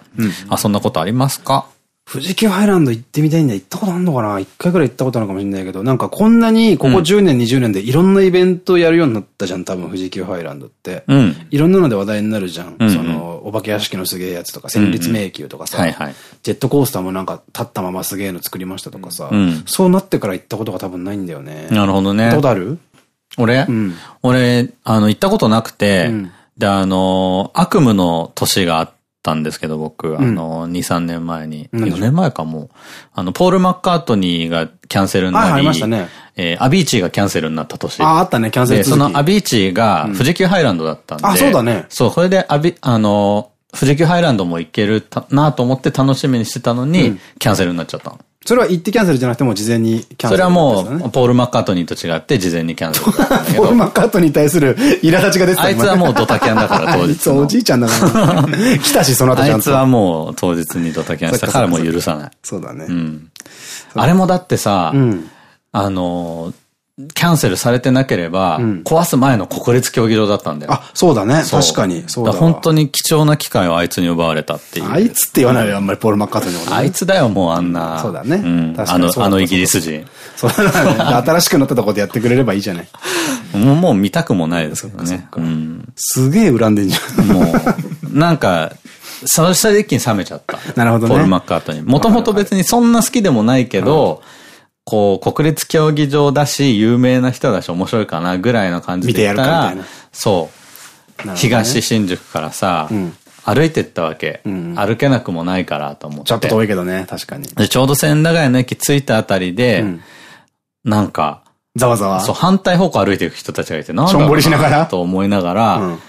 あ、そんなことありますか？富士急ハイランド行ってみたいんだ。行ったことあんのかな？一回くらい行ったことあるかもしれないけど、なんかこんなにここ10年、20年でいろんなイベントやるようになったじゃん、多分富士急ハイランドって。うん。いろんなので話題になるじゃん。うんその、お化け屋敷のすげえやつとか、戦慄迷宮とかさ。ジェットコースターもなんか立ったまますげえの作りましたとかさ、うんそうなってから行ったことが多分ないんだよね。なるほどね行ったこ。とある？俺、ん俺、あの、行ったことなくて、うんで、あの、悪夢の年があったんですけど、僕、あの、2、3年前に。何でしょう？4年前かも。あの、ポール・マッカートニーがキャンセルにはい、なり、ありましたね。えーアビーチーがキャンセルになった年。ああ、あったね、キャンセル。そのアビーチーが富士急ハイランドだったんで。あそうだねそう、それでアビ、あの、富士急ハイランドも行けるたなと思って楽しみにしてたのに、キャンセルになっちゃったの。それは行ってキャンセルじゃなくても事前にキャンセルそれはもう、ポール・マッカートニーと違って事前にキャンセル ポール・マッカートニーに対する苛立ちが出てたあいつはもうドタキャンだから、当あい。つおじいちゃんだから。来たし、その後ちゃんと。あいつはもう当日にドタキャンしたからもう許さない。そうだね。うん。あれもだってさ、うん。あの、キャンセルされてなければ、壊す前の国立競技場だったんだよ。あ、そうだね。確かに。そうだ本当に貴重な機会をあいつに奪われたっていう。あいつって言わないよ、あんまりポール・マッカートニーのことねあいつだよ、もうあんな。そうだねうだったあの、あのイギリス人。そうだね。新しくなったところでやってくれればいいじゃない。もうもう見たくもないですけどね。うんすげえ恨んでんじゃん。もう、なんか、その下で一気に冷めちゃった。なるほどねポール・マッカートに。もともと別にそんな好きでもないけど、こう、国立競技場だし、有名な人だし、面白いかな、ぐらいの感じで言ったらそう、ね東新宿からさ、ん。歩いてったわけ。ん。歩けなくもないからと思って。ちょっと遠いけどね、確かに。で、ちょうど千駄ヶ谷の駅着いたあたりで、ん。なんか、ざわざわ？そう、反対方向歩いていく人たちがいて、なんだしょんろうぼりしながら？と思いながら、うん。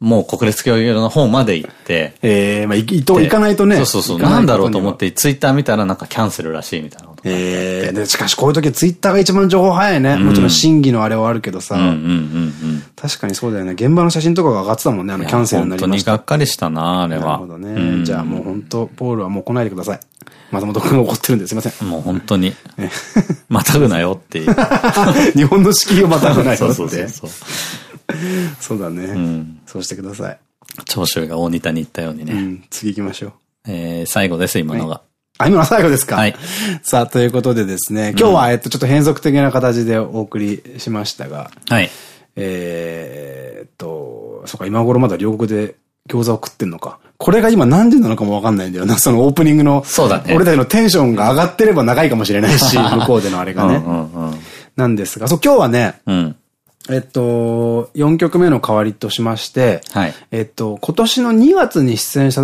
もう国立競技場の方まで行って、ええ、まあ、行かないとね。そうそうそう、ないんだろうと思って、ツイッター見たらなんかキャンセルらしいみたいなええ、で、しかしこういう時ツイッターが一番情報早いね。もちろん審議のあれはあるけどさ。うんうんうんうん。確かにそうだよね。現場の写真とかが上がってたもんね。あの、キャンセルになりました。本当にがっかりしたな、あれは。なるほどうね。んじゃあもう本当ポールはもう来ないでください。松本くんが怒ってるんですいません。もう本当に、またぐなよっていう。日本の敷居をまたがなよって。そうそうそう。そうだね。んそうしてください。長州が大仁田に行ったようにね。うん。次行きましょう。えー最後です、今のが。あ、今の最後ですかはい。さあ、ということでですね、今日は、えっと、ちょっと変則的な形でお送りしましたが、はい。えーっと、そうか、今頃まだ両国で餃子を食ってんのか。これが今何時なのかもわかんないんだよな。そのオープニングの。そうだね俺たちのテンションが上がってれば長いかもしれないし、向こうでのあれがね。うんうんうん。なんですが、そう、今日はね、うん。えっと、4曲目の代わりとしまして、はい。えっと、今年の2月に出演した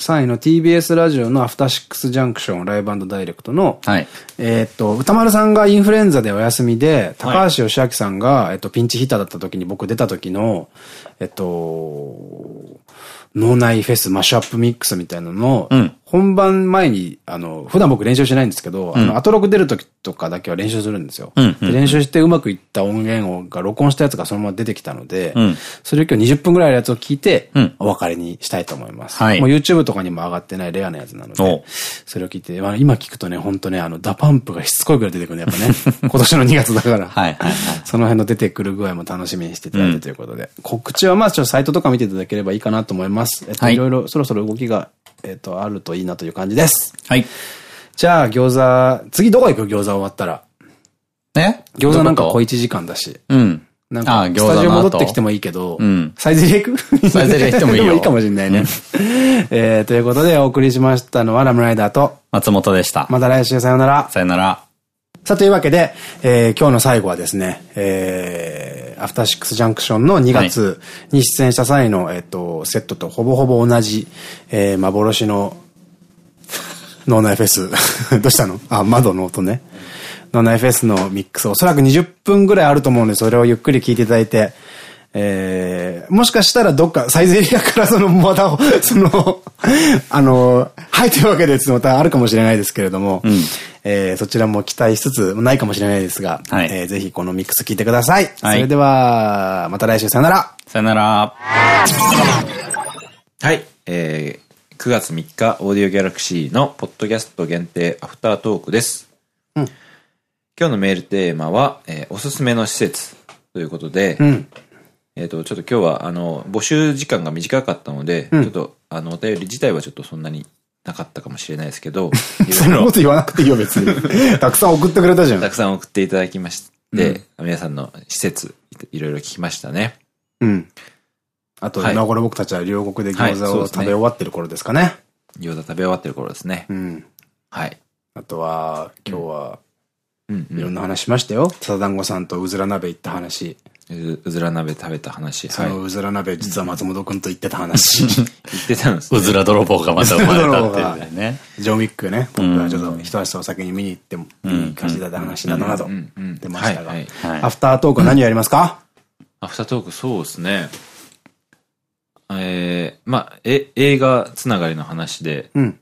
際の TBS ラジオのアフターシックスジャンクションライブダイレクトの、はい。えっと、歌丸さんがインフルエンザでお休みで、高橋義明さんが、えっと、ピンチヒッターだった時に僕出た時の、えっと、脳内フェスマッシュアップミックスみたいなのを、うん本番前に、あの、普段僕練習しないんですけど、あの、アトロク出る時とかだけは練習するんですよ。練習してうまくいった音源をが録音したやつがそのまま出てきたので、うんそれを今日20分ぐらいのやつを聞いて、うんお別れにしたいと思います。はいもう YouTube とかにも上がってないレアなやつなのおで、それを聞いて、まあ、今聞くとね、本当ね、あの、ダパンプがしつこいぐらい出てくるね、やっぱね。今年の2月だから。はいはいはいその辺の出てくる具合も楽しみにしていただいてということで。告知はまあ、ちょっとサイトとか見ていただければいいかなと思います。えっと、はいいろいろそろそろ動きが、えっと、あるといいなという感じです。はい。じゃあ、餃子、次どこ行く？餃子終わったら。え？餃子なんか小こ1時間だし。うん。なんか、あスタジオ戻ってきてもいいけど、うんサイゼリヤ行く？サイゼリヤ 行ってもいいよで いいかもしれないね。えー、ということでお送りしましたのはラムライダーと、松本でした。また来週さようなら。さよなら。さあ、というわけで、えー今日の最後はですね、えー、アフターシックスジャンクションの2月に出演した際の、えっと、セットとほぼほぼ同じ、えー、幻の脳内フェス。どうしたの？あ、窓の音ね。脳内フェスのミックス、おそらく20分ぐらいあると思うので、それをゆっくり聞いていただいて、えー、もしかしたらどっか、サイゼリヤからその、また、その、あの、はい、というわけでまたあるかもしれないですけれども、えーそちらも期待しつつ、ないかもしれないですが、はいえーぜひこのミックス聞いてください。はいそれでは、また来週さよなら。さよなら。はい。えー、9月3日、オーディオギャラクシーのポッドキャスト限定アフタートークです。うん今日のメールテーマは、えーおすすめの施設ということで、うん。えっと、ちょっと今日は、あの、募集時間が短かったので、うんちょっと、あの、お便り自体はちょっとそんなになかったかもしれないですけど、いそんなこと言わなくていいよ、別に。たくさん送ってくれたじゃん。たくさん送っていただきまして、皆さんの施設、いろいろ聞きましたね。うん。あと、はい今頃僕たちは両国で餃子を食べ終わってる頃ですかね。餃子食べ終わってる頃ですね。うん。はい。あとは、今日は、うん、うんいろんな話しましたよ。さだんごさんとうずら鍋行った話。ううずら鍋食べた話。はい。そのうずら鍋、実は松本くんと行ってた話。言ってたんです、うずら泥棒がまた生まれたっていうんだよね。ジョーミックね。僕うんがちょっと一足お酒に見に行ってもいい感じだった話などなど出ましたがアフタートークは何をやりますか？アフタートーク、そうですね。えー、まあ、え、映画つながりの話で、うん。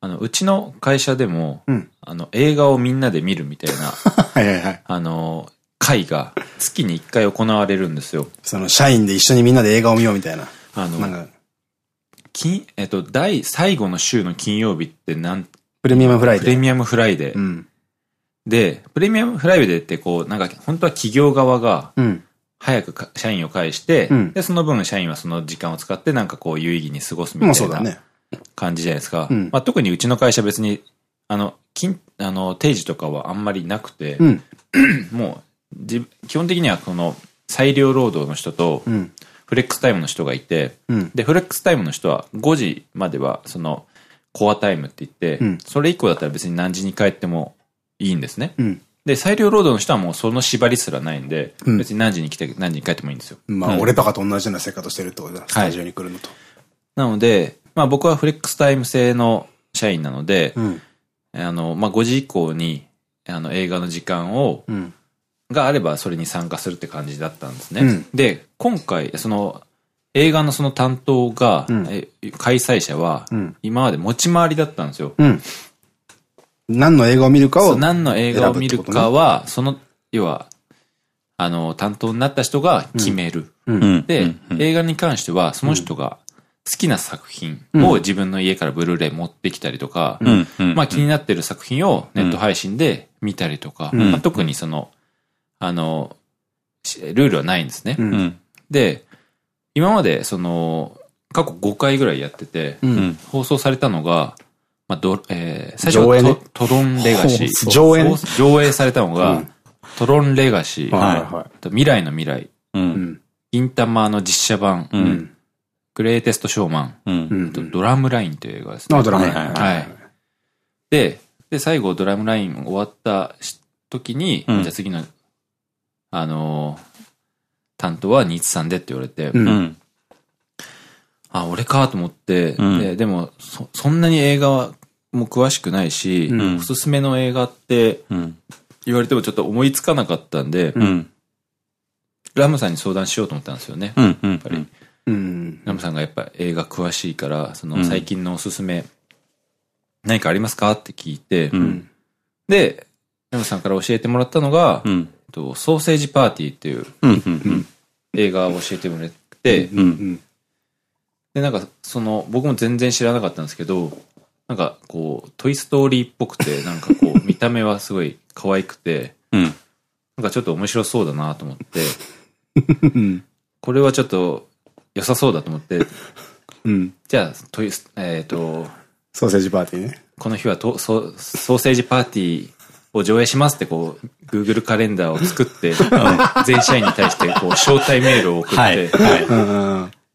あの、うちの会社でも、うん。あの、映画をみんなで見るみたいな、はいはいはい。あの、会が月に1回行われるんですよ。その社員で一緒にみんなで映画を見ようみたいな。あの、なんか、金、えっと、第、最後の週の金曜日ってなん、プレミアムフライデー。プレミアムフライデー。うん。で、プレミアムフライデーってこう、なんか、本当は企業側が、うん。早く社員を帰して、うんで、その分社員はその時間を使ってなんかこう有意義に過ごすみまあたいうな。感じじゃないですか。うんまあ特にうちの会社別に、あの、金、あの、定時とかはあんまりなくて、うん。もう、じ基本的にはこの裁量労働の人とうん。フレックスタイムの人がいて、うん。で、フレックスタイムの人は5時まではそのコアタイムって言って、うんそれ以降だったら別に何時に帰ってもいいんですね。うん。で、裁量労働の人はもうその縛りすらないんで、うん別に何時に来て何時に帰ってもいいんですよ。まあ、うん俺とかと同じような生活してるってことだ。スタジオに来るのと。なので、まあ僕はフレックスタイム制の社員なので、うん。あの、まあ5時以降に、あの映画の時間を、うん。があればそれに参加するって感じだったんですね。うんで、今回、その、映画のその担当が、うんえ開催者は、うん今まで持ち回りだったんですよ。うん。何の映画を見るかを。そう何の映画を見るかは、その、要は、あの、担当になった人が決める。うん。で、映画に関しては、その人が好きな作品を自分の家からブルーレイ持ってきたりとか、まあ気になってる作品をネット配信で見たりとか、んまあ、特にその、あの、しルールはないんですね。うんうん。で、今までその、過去5回ぐらいやってて、う。うんん。放送されたのが、まあ、ど、えー、最初はトトロンレガシー。上映上映されたのが、うんトロンレガシー、はいはい未来の未来、う。んん。銀玉の実写版、う。うんん。グレイテストショーマン、うんドラムラインという映画ですね。あ、ドラマはいはいはい。で、で、最後ドラムライン終わったし時に、うんじゃあ次の、あのー担当は新津さんでって言われて、うん。あ、俺かと思って、うんででもそ、そんなに映画はもう詳しくないし、んおすすめの映画ってうん。言われてもちょっと思いつかなかったんで、うん。ラムさんに相談しようと思ったんですよね。やっぱり、うん。ラムさんがやっぱ映画詳しいから、そのうん最近のおすすめ、何かありますか？って聞いて、うん。で、ラムさんから教えてもらったのが、とソーセージパーティーっていう。映画を教えてもらって、うん。で、なんか、その、僕も全然知らなかったんですけど、なんか、こう、トイストーリーっぽくて、なんかこう、見た目はすごい可愛くて、うん。なんかちょっと面白そうだなと思って、これはちょっと良さそうだと思って、うん。じゃあ、トイス、えっ、と、ソーセージパーティーね。この日はとソソーセージパーティーを上映しますってこう、Google カレンダーを作って、全社員に対してこう、招待メールを送っ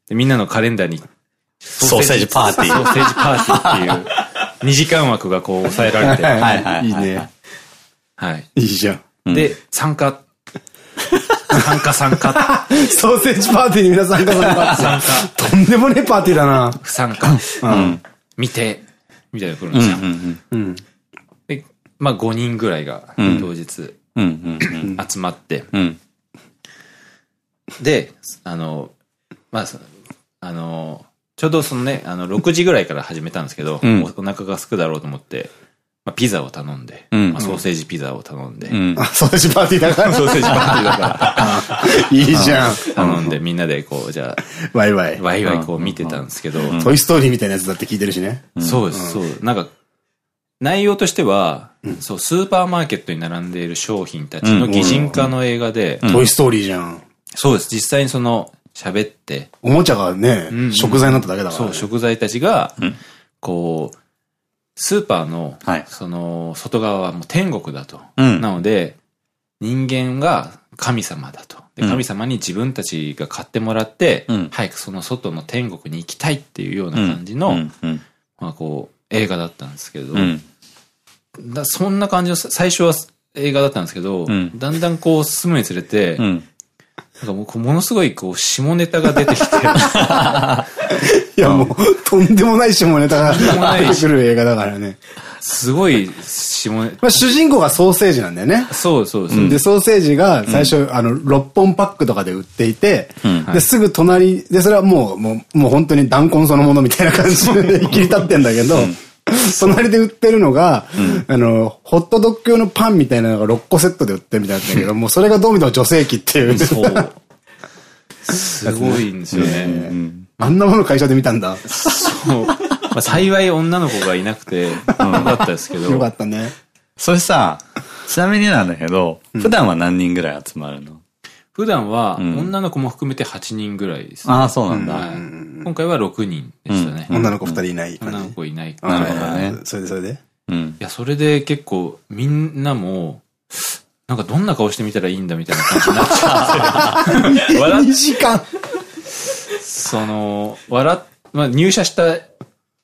て、みんなのカレンダーに、ソーセージパーティーソーセージパーティーっていう、2時間枠がこう抑えられて、はいはいはいいいね。はい。いいじゃん。で、参加。参加参加。ソーセージパーティーに皆参加された参加。とんでもねえパーティーだな。不参加。うん。見て。みたいなの来るんですよ。まあ5人ぐらいが当日。集まって、うん。で、あの、まあ、そあの、ちょうどそのね、あの、6時ぐらいから始めたんですけど、うんおお腹が空くだろうと思って、まあ、ピザを頼んで、うんまあ、ソーセージピザを頼んで、うん。あソーセージパーティーだから。ソーセージパーティーだか いいじゃん。ら頼んで、みんなでこう、じゃワイワイあ、。ワイワイこう見てたんですけど、トイストーリーみたいなやつだって聞いてるしね。そうです、そう。なんか、内容としては、そう、スーパーマーケットに並んでいる商品たちの擬人化の映画で、トイストーリーじゃん。そうです、実際にその、喋って、おもちゃがねん、食材になっただけだからそう、ね。食材たちが、こう、スーパーのはい、その、外側はもう天国だと。うん。なので、人間が神様だと。神様に自分たちが買ってもらってうん、早くその外の天国に行きたいっていうような感じの。まあこう、映画だったんですけど、うん。だそんな感じの、最初は映画だったんですけど、んだんだんこう進むにつれて、うん。なんかもうものすごいこう下ネタが出てきて、いやもう、とんでもない下ネタが出てくる映画だからね。すごい下ネタ、まあ主人公がソーセージなんだよね。そうそうそう。で、ソーセージが最初、あの、6本パックとかで売っていて、んで、すぐ隣、で、それはもう、もう、もう本当に弾痕そのものみたいな感じで切り立ってんだけど、隣で売ってるのが、あの、ホットドッグ用のパンみたいなのが6個セットで売ってるみたいなんだけど、もうそれがどう見ても女性器っていう。そう。すごいんですよね。あんなもの会社で見たんだ。そう。まあ、幸い女の子がいなくて、よかったですけど。よかったね。それさ、ちなみになんだけど、普段は何人ぐらい集まるの？普段は、ん女の子も含めて8人ぐらいです、ね。ああ、そうなんだ。はい今回は6人でしたね。女の子2人いない感じ。女の子いない。なるほどねそれでそれで？うんい。や、それで結構、みんなも、なんかどんな顔してみたらいいんだみたいな感じになっちゃって。笑っ2時間その、笑っ、まあ入社した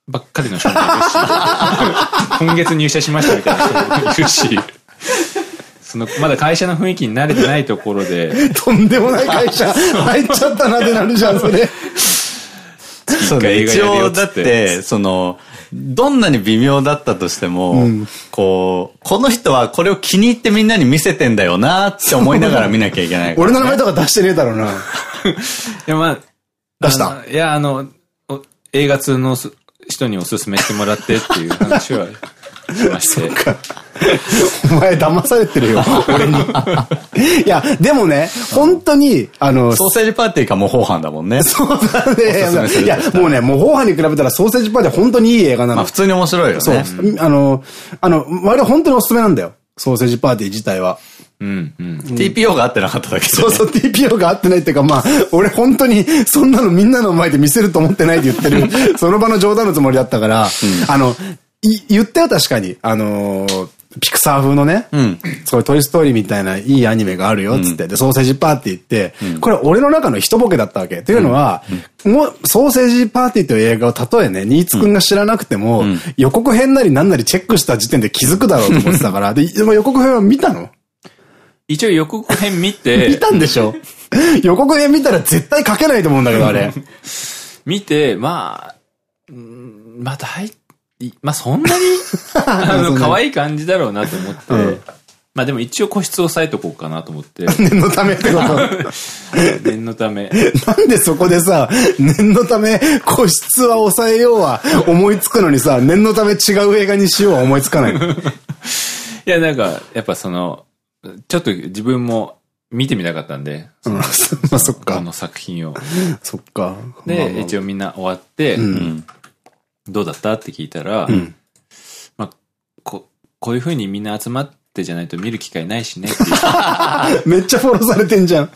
ばっかりの人もいるし、今月入社しましたみたいな人もいるし、その、まだ会社の雰囲気に慣れてないところで、とんでもない会社入っちゃったなってなるじゃん、それ。そうね。一応、だって、その、どんなに微妙だったとしても、こう、この人はこれを気に入ってみんなに見せてんだよなって思いながら見なきゃいけないから。俺の名前とか出してねえだろうな。いや、まあ、出した？いや、あの、お映画通のす人におすすめしてもらってっていう話はしまして。お前騙されてるよ、俺に。いや、でもね、本当に、あの、ソーセージパーティーか模倣犯だもんね。そうだね。いやもうね、模倣犯に比べたらソーセージパーティーは本当にいい映画なのまあ普。通に面白いよね。そう。あの、あの、我々本当におすすめなんだよ。ソーセージパーティー自体は。うん、うん。TPO が合ってなかっただけ。そうそう、TPO が合ってないっていうか、まあ、俺本当に、そんなのみんなの前で見せると思ってないって言ってる、その場の冗談のつもりだったから、あの、い言ったよ、確かに。あのーピクサー風のね、ん。そういうトイストーリーみたいないいアニメがあるよ、つって。で、ソーセージパーティーって、これ俺の中の一ボケだったわけ。というのは、もう、ソーセージパーティーという映画をたとえね、新津くんが知らなくても、予告編なりなんなりチェックした時点で気づくだろうと思ってたから、で、でも予告編は見たの？一応予告編見見て、たんでしょ？予告編見たら絶対書けないと思うんだけど、あれ。見て、まあ、うんまあ大、いまあそんなに、あの、可愛い感じだろうなと思って、うんまあでも一応個室押さえとこうかなと思って、念のためってこと？念のため。なんでそこでさ、念のため個室は抑えようは思いつくのにさ、念のため違う映画にしようは思いつかない。いや、なんか、やっぱその、ちょっと自分も見てみたかったんで、うんまあそっか。この作品を。そっか。で、一応。応みんな終わって、うん。どうだった？って聞いたら、んまあ、こ、こういう風にみんな集まってじゃないと見る機会ないしねって めっちゃフォローされてんじゃん。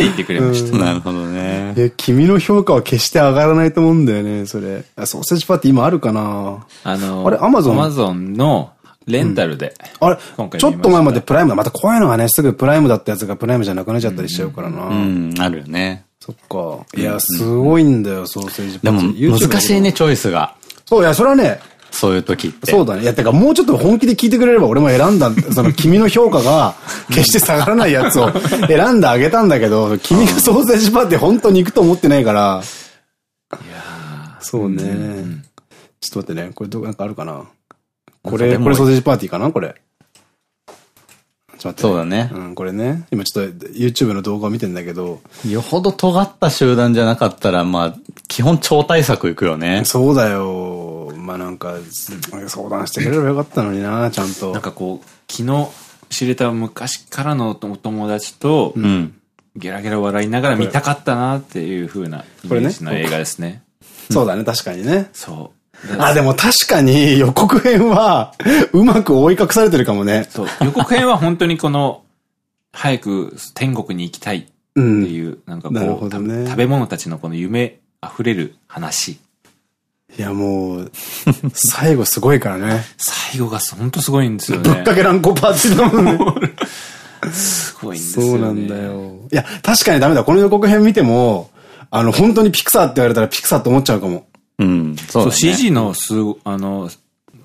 言ってくれました。なるほどね。え、君の評価は決して上がらないと思うんだよね、それ。あソーセージパーティー今あるかなあの、あれ Amazon？アマゾンのレンタルで、あれ今回ちょっと前までプライムだ。また怖いのがね、すぐプライムだったやつがプライムじゃなくなっちゃったりしちゃうからな。うん、あるよね。そっか。いや、すごいんだよ、ソーセージパでもーティー。YouTube 難しいね、チョイスが。そう、いや、それはね、そういう時って。そうだね。いや、てか、もうちょっと本気で聞いてくれれば俺も選んだ、その君の評価が決して下がらないやつを 選んであげたんだけど、君がソーセージパーティー本当に行くと思ってないから。そうね。ちょっと待ってね。これどうなんかあるかな？これ、これソーセージパーティーかな？これ。ちょっと待って。そうだねうん、これね。今ちょっと YouTube の動画を見てんだけど、よほど尖った集団じゃなかったら、まあ、基本超大作いくよね。そうだよ。まあなんか、相談してくれればよかったのにな、ちゃんと。なんかこう、昨日知れた昔からのお友達と、うん。ゲラゲラ笑いながら見たかったなっていう風なイメージの映画ですね。そうだね、確かにね。そう。あ、でも確かに予告編は、うまく覆い隠されてるかもね。そう。予告編は本当にこの、早く天国に行きたいってうん。いう、なんかなるこう、ねた食べ物たちのこの夢溢れる話。いやもう、最後すごいからね。最後が本当すごいんですよねぶっか。け乱行パーティーだもんね。すごいんですよね。そうなんだよ。いや、確かにダメだ。この予告編見ても、あの、本当にピクサーって言われたらピクサーって思っちゃうかも。うん。そそうね。CG のすご、あの、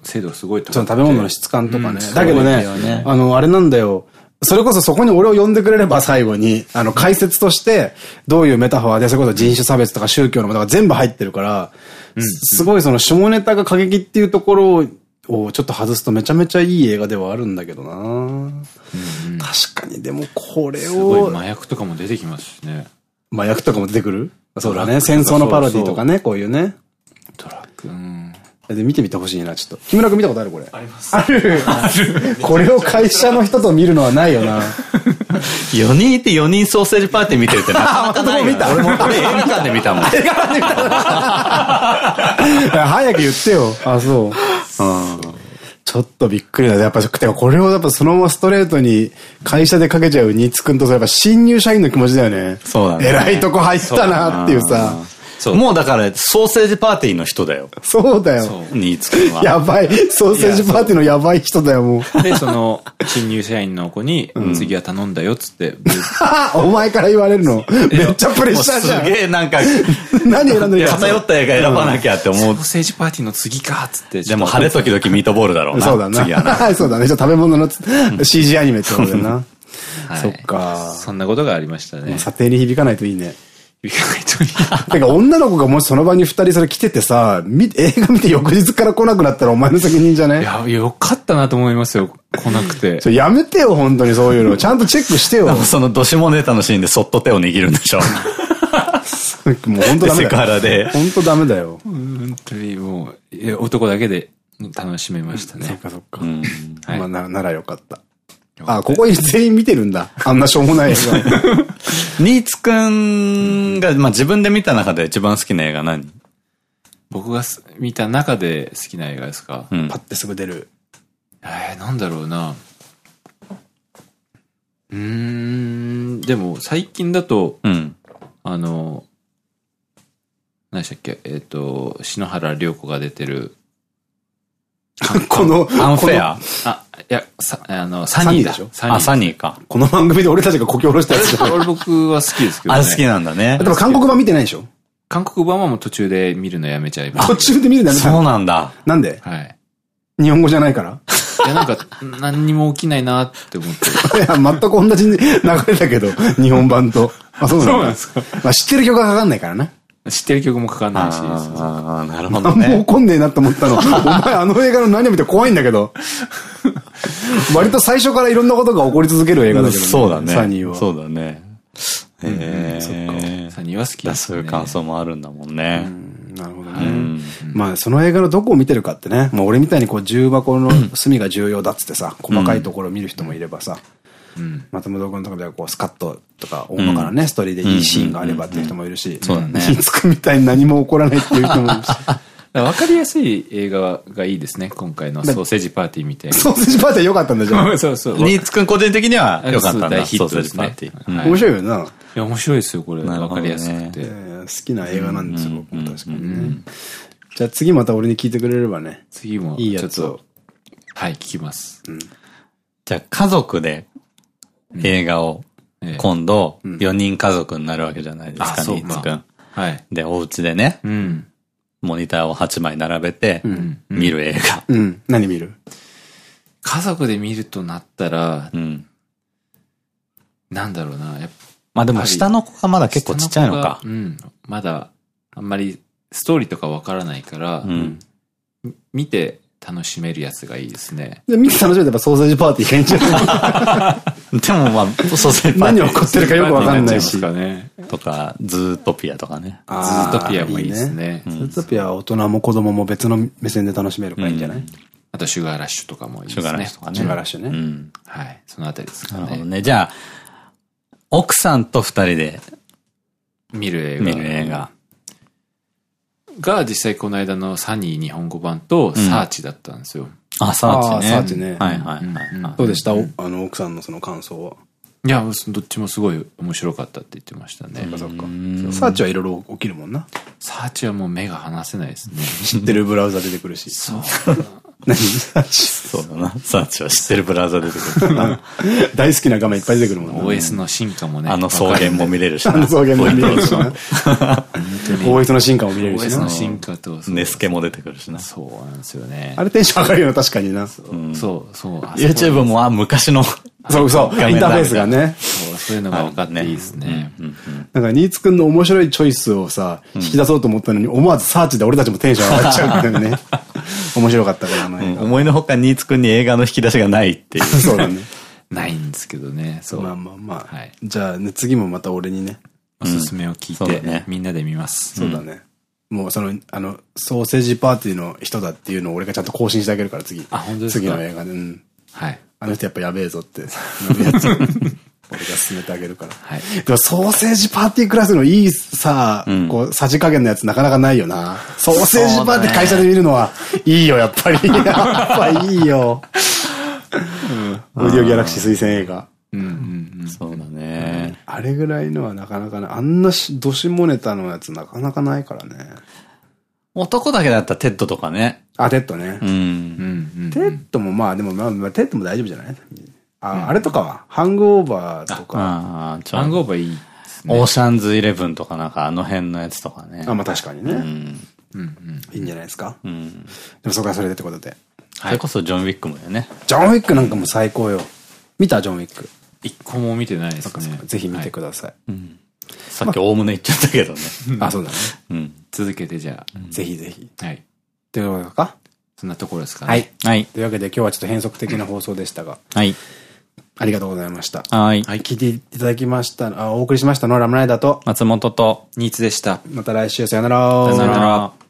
精度がすごいとその食べ物の質感とかね。うんだけどねあの、あれなんだよ。それこそそこに俺を呼んでくれれば最後に、あの、解説として、どういうメタファーで、それこそ人種差別とか宗教のものが全部入ってるから、すすごいその下ネタが過激っていうところをちょっと外すとめちゃめちゃいい映画ではあるんだけどな確かに、でもこれすごいを、麻薬とかも出てきますしね。麻薬とかも出てくる？そうだね。戦争のパロディとかね、こういうね。トラック。うん。で、見てみてほしいな、ちょっと。木村君見たことあるこれ。あります。あるこれを会社の人と見るのはないよな。4人いて4人ソーセージパーティー見てるってなかなかないよ見た俺も、俺映画館で見たもん。いや早く言ってよ。あ、そう。うん。ちょっとびっくりだね。やっぱ、てかこれをやっぱそのままストレートに会社でかけちゃうニーツくんとさ、やっぱ新入社員の気持ちだよね。そうだね偉いとこ入ったなっていうさ。もうだから、ソーセージパーティーの人だよ。そうだよ。ニーツくんは。やばい。ソーセージパーティーのやばい人だよ、もう。で、その、新入社員の子に、次は頼んだよっつって、お前から言われるの。めっちゃプレッシャーじゃん。すげえなんか、何選んでるか。偏った映画選ばなきゃって思うソー。セージパーティーの次かっつって。でも晴れ時々ミートボールだろうな。そうだな。次はな。そうだね。じゃあ食べ物の CG アニメってことだよな。はいそっか。そんなことがありましたね。査定に響かないといいね。響かないといい。てか、女の子がもしその場に二人それ来ててさ、み映画見て翌日から来なくなったらお前の責任じゃね？いや、よかったなと思いますよ。来なくて。やめてよ、本当にそういうの。ちゃんとチェックしてよ。もそのドシモネタのシーンでそっと手を握るんでしょ。う本当ダメセクハだよ。ラで。本当ダメだよ。本当にもう、いや男だけで楽しめましたそっね。かそっか。まあ、な、ならよかった。あ、ここに全員見てるんだ。あんなしょうもない映画。ニーツくんが、まあ自分で見た中で一番好きな映画何？僕がす見た中で好きな映画ですか、うんパッてすぐ出る。えー、なんだろうな。うーん、でも最近だと、うん。あの、何でしたっけ？えっ、と、篠原涼子が出てる、この、アンフェア？あ、いや、さ、あの、サニーだサニーでしょ？サニーあ、サニーか。この番組で俺たちがこき下ろしたやつじゃん。俺僕は好きですけどね。あ、好きなんだねで。も韓国版見てないでしょ？韓国版はもう途中で見るのやめちゃいました。途中で見るのやめたそうのなんだ。なんで？はい。日本語じゃないから？いや、なんか、何にも起きないなって思って。いや、全く同じ流れだけど、日本版と。あ、そうなんですかまあ知ってる曲がかかんないからね。知ってる曲もかかんないし。ああ、なるほど何もね。起こんねえなって思ったの？お前あの映画の何を見て怖いんだけど。割と最初からいろんなことが起こり続ける映画だけどね。そうだね。サニーは。そうだね。へえ。サニーは好きですね。そういう感想もあるんだもんね。なるほどね。まあ、その映画のどこを見てるかってね。まあ、俺みたいにこう、重箱の隅が重要だっつってさ、細かいところを見る人もいればさ、うん。松本君のところではこう、スカッととか、大まかなね、ストーリーでいいシーンがあればっていう人もいるし、そうだね新津君みたいに何も起こらないっていう人もいるし。わかりやすい映画がいいですね。今回のソーセージパーティーみたいな。ソーセージパーティー良かったんだじゃん。そうそう。ニーツくん個人的には良かったんだ。大ヒットソーセーですねジパーティー。はい面白いよな。いや、面白いですよ、これ。わかりやすくて。えー好きな映画なんですよ、僕も確かにね。じゃあ次また俺に聞いてくれればね。次も、いいちょっとやつを。、はい、聞きます。じゃあ家族で映画をええ今度4人家族になるわけじゃないですか、ニーツくん。はい。で、お家でね、うん。モニターを8枚並べて見る映画。うん。何見る？家族で見るとなったら、うん。なんだろうな、やっぱまあでも下の子がまだ結構ちっちゃいのか。まだ、あんまりストーリーとかわからないから、うん。み見て楽しめるやつがいいですね。で、見て楽しめてやっぱソーセージパーティーがいいんじゃない？でもまあ、ソーセージパーティ何起こってるかよくわかんないし。かね。ーとか、ズートピアとかね。ズートピアもいいですね。ズートピアは大人も子供も別の目線で楽しめるからいいんじゃない？あと、シュガーラッシュとかもいいですね。シュガーラッシュとかね。シュガーラッシュねうん。はい。そのあたりですかね。なるほどね。じゃあ、奥さんと二人で見る映画。見る映画。が実際この間のサニー日本語版とサーチだったんですよ。あ、サーチね。サーチねはいはいはいはい。どうでした？おあの、奥さんのその感想は？いや、どっちもすごい面白かったって言ってましたね。そっか。サーチはいろいろ起きるもんな。サーチはもう目が離せないですね。知ってるブラウザ出てくるし。そう。何？サーチそうだな。サーチは知ってるブラウザ出てくる。大好きな画面いっぱい出てくるもんな。OS の進化もね。あの草原も見れるしあのな。草原も見れるしな。OS の進化も見れるし OS のな。進化と、ネスケも出てくるしな。そうなんですよね。あれテンション上がるよな、確かにな。そそう、そう。あ YouTube も、あ、昔の。うそう。インターフェースがね。そうそういうのが分かっていいですね。なんか、ニーツくんの面白いチョイスをさ、引き出そうと思ったのに、思わずサーチで俺たちもテンション上がっちゃうんだよね。面白かったから、あの映画。思いのほかニーツくんに映画の引き出しがないっていう。そうだね。ないんですけどね。そう。まあまあまあ。はいじゃあね、次もまた俺にね。おすすめを聞いてみんなで見ます。そうだね。もうその、あの、ソーセージパーティーの人だっていうのを俺がちゃんと更新してあげるから、次。あ本当ですか？次の映画で。うん。はい。あの人やっぱやべえぞって、なるやつを 俺が勧めてあげるから。はい。でもソーセージパーティークラスのいいさ、こう、さじ加減のやつなかなかないよな。ソーセージパーティー会社で見るのは いいよ、やっぱり。やっぱいいよ。オーディオギャラクシー推薦映画。うんうんうん。そうだね。あれぐらいのはなかなかね、あんなし、ど下ネタのやつなかなかないからね。男だけだったらテッドとかね。あ、テッドねう。ん。うんうん。テッドもまあ、でもまあ、まあテッドも大丈夫じゃない？あ、あれとかは、ハングオーバーとか。ああ、ちょハングオーバーいいですね。オーシャンズイレブンとかなんかあの辺のやつとかね。あ、まあ確かにね。うん。うんうん。いいんじゃないですか？うん。でもそこはそれでってことで。それこそジョン・ウィックもよね。ジョン・ウィックなんかも最高よ。見たジョン・ウィック。一個も見てないですね。ぜひ見てください、はい。さっきおおむね言っちゃったけどね。あ、そうだね。うん。続けてじゃぜひぜひ。あ。はい。ということかそんなところですかね。はい。。はい。というわけで今日はちょっと変則的な放送でしたが、はい。ありがとうございました。はい。聞いていただきました、あ、お送りしましたのはラムライダーと、松本と、ニーツでした。また来週さよなら。さよなら。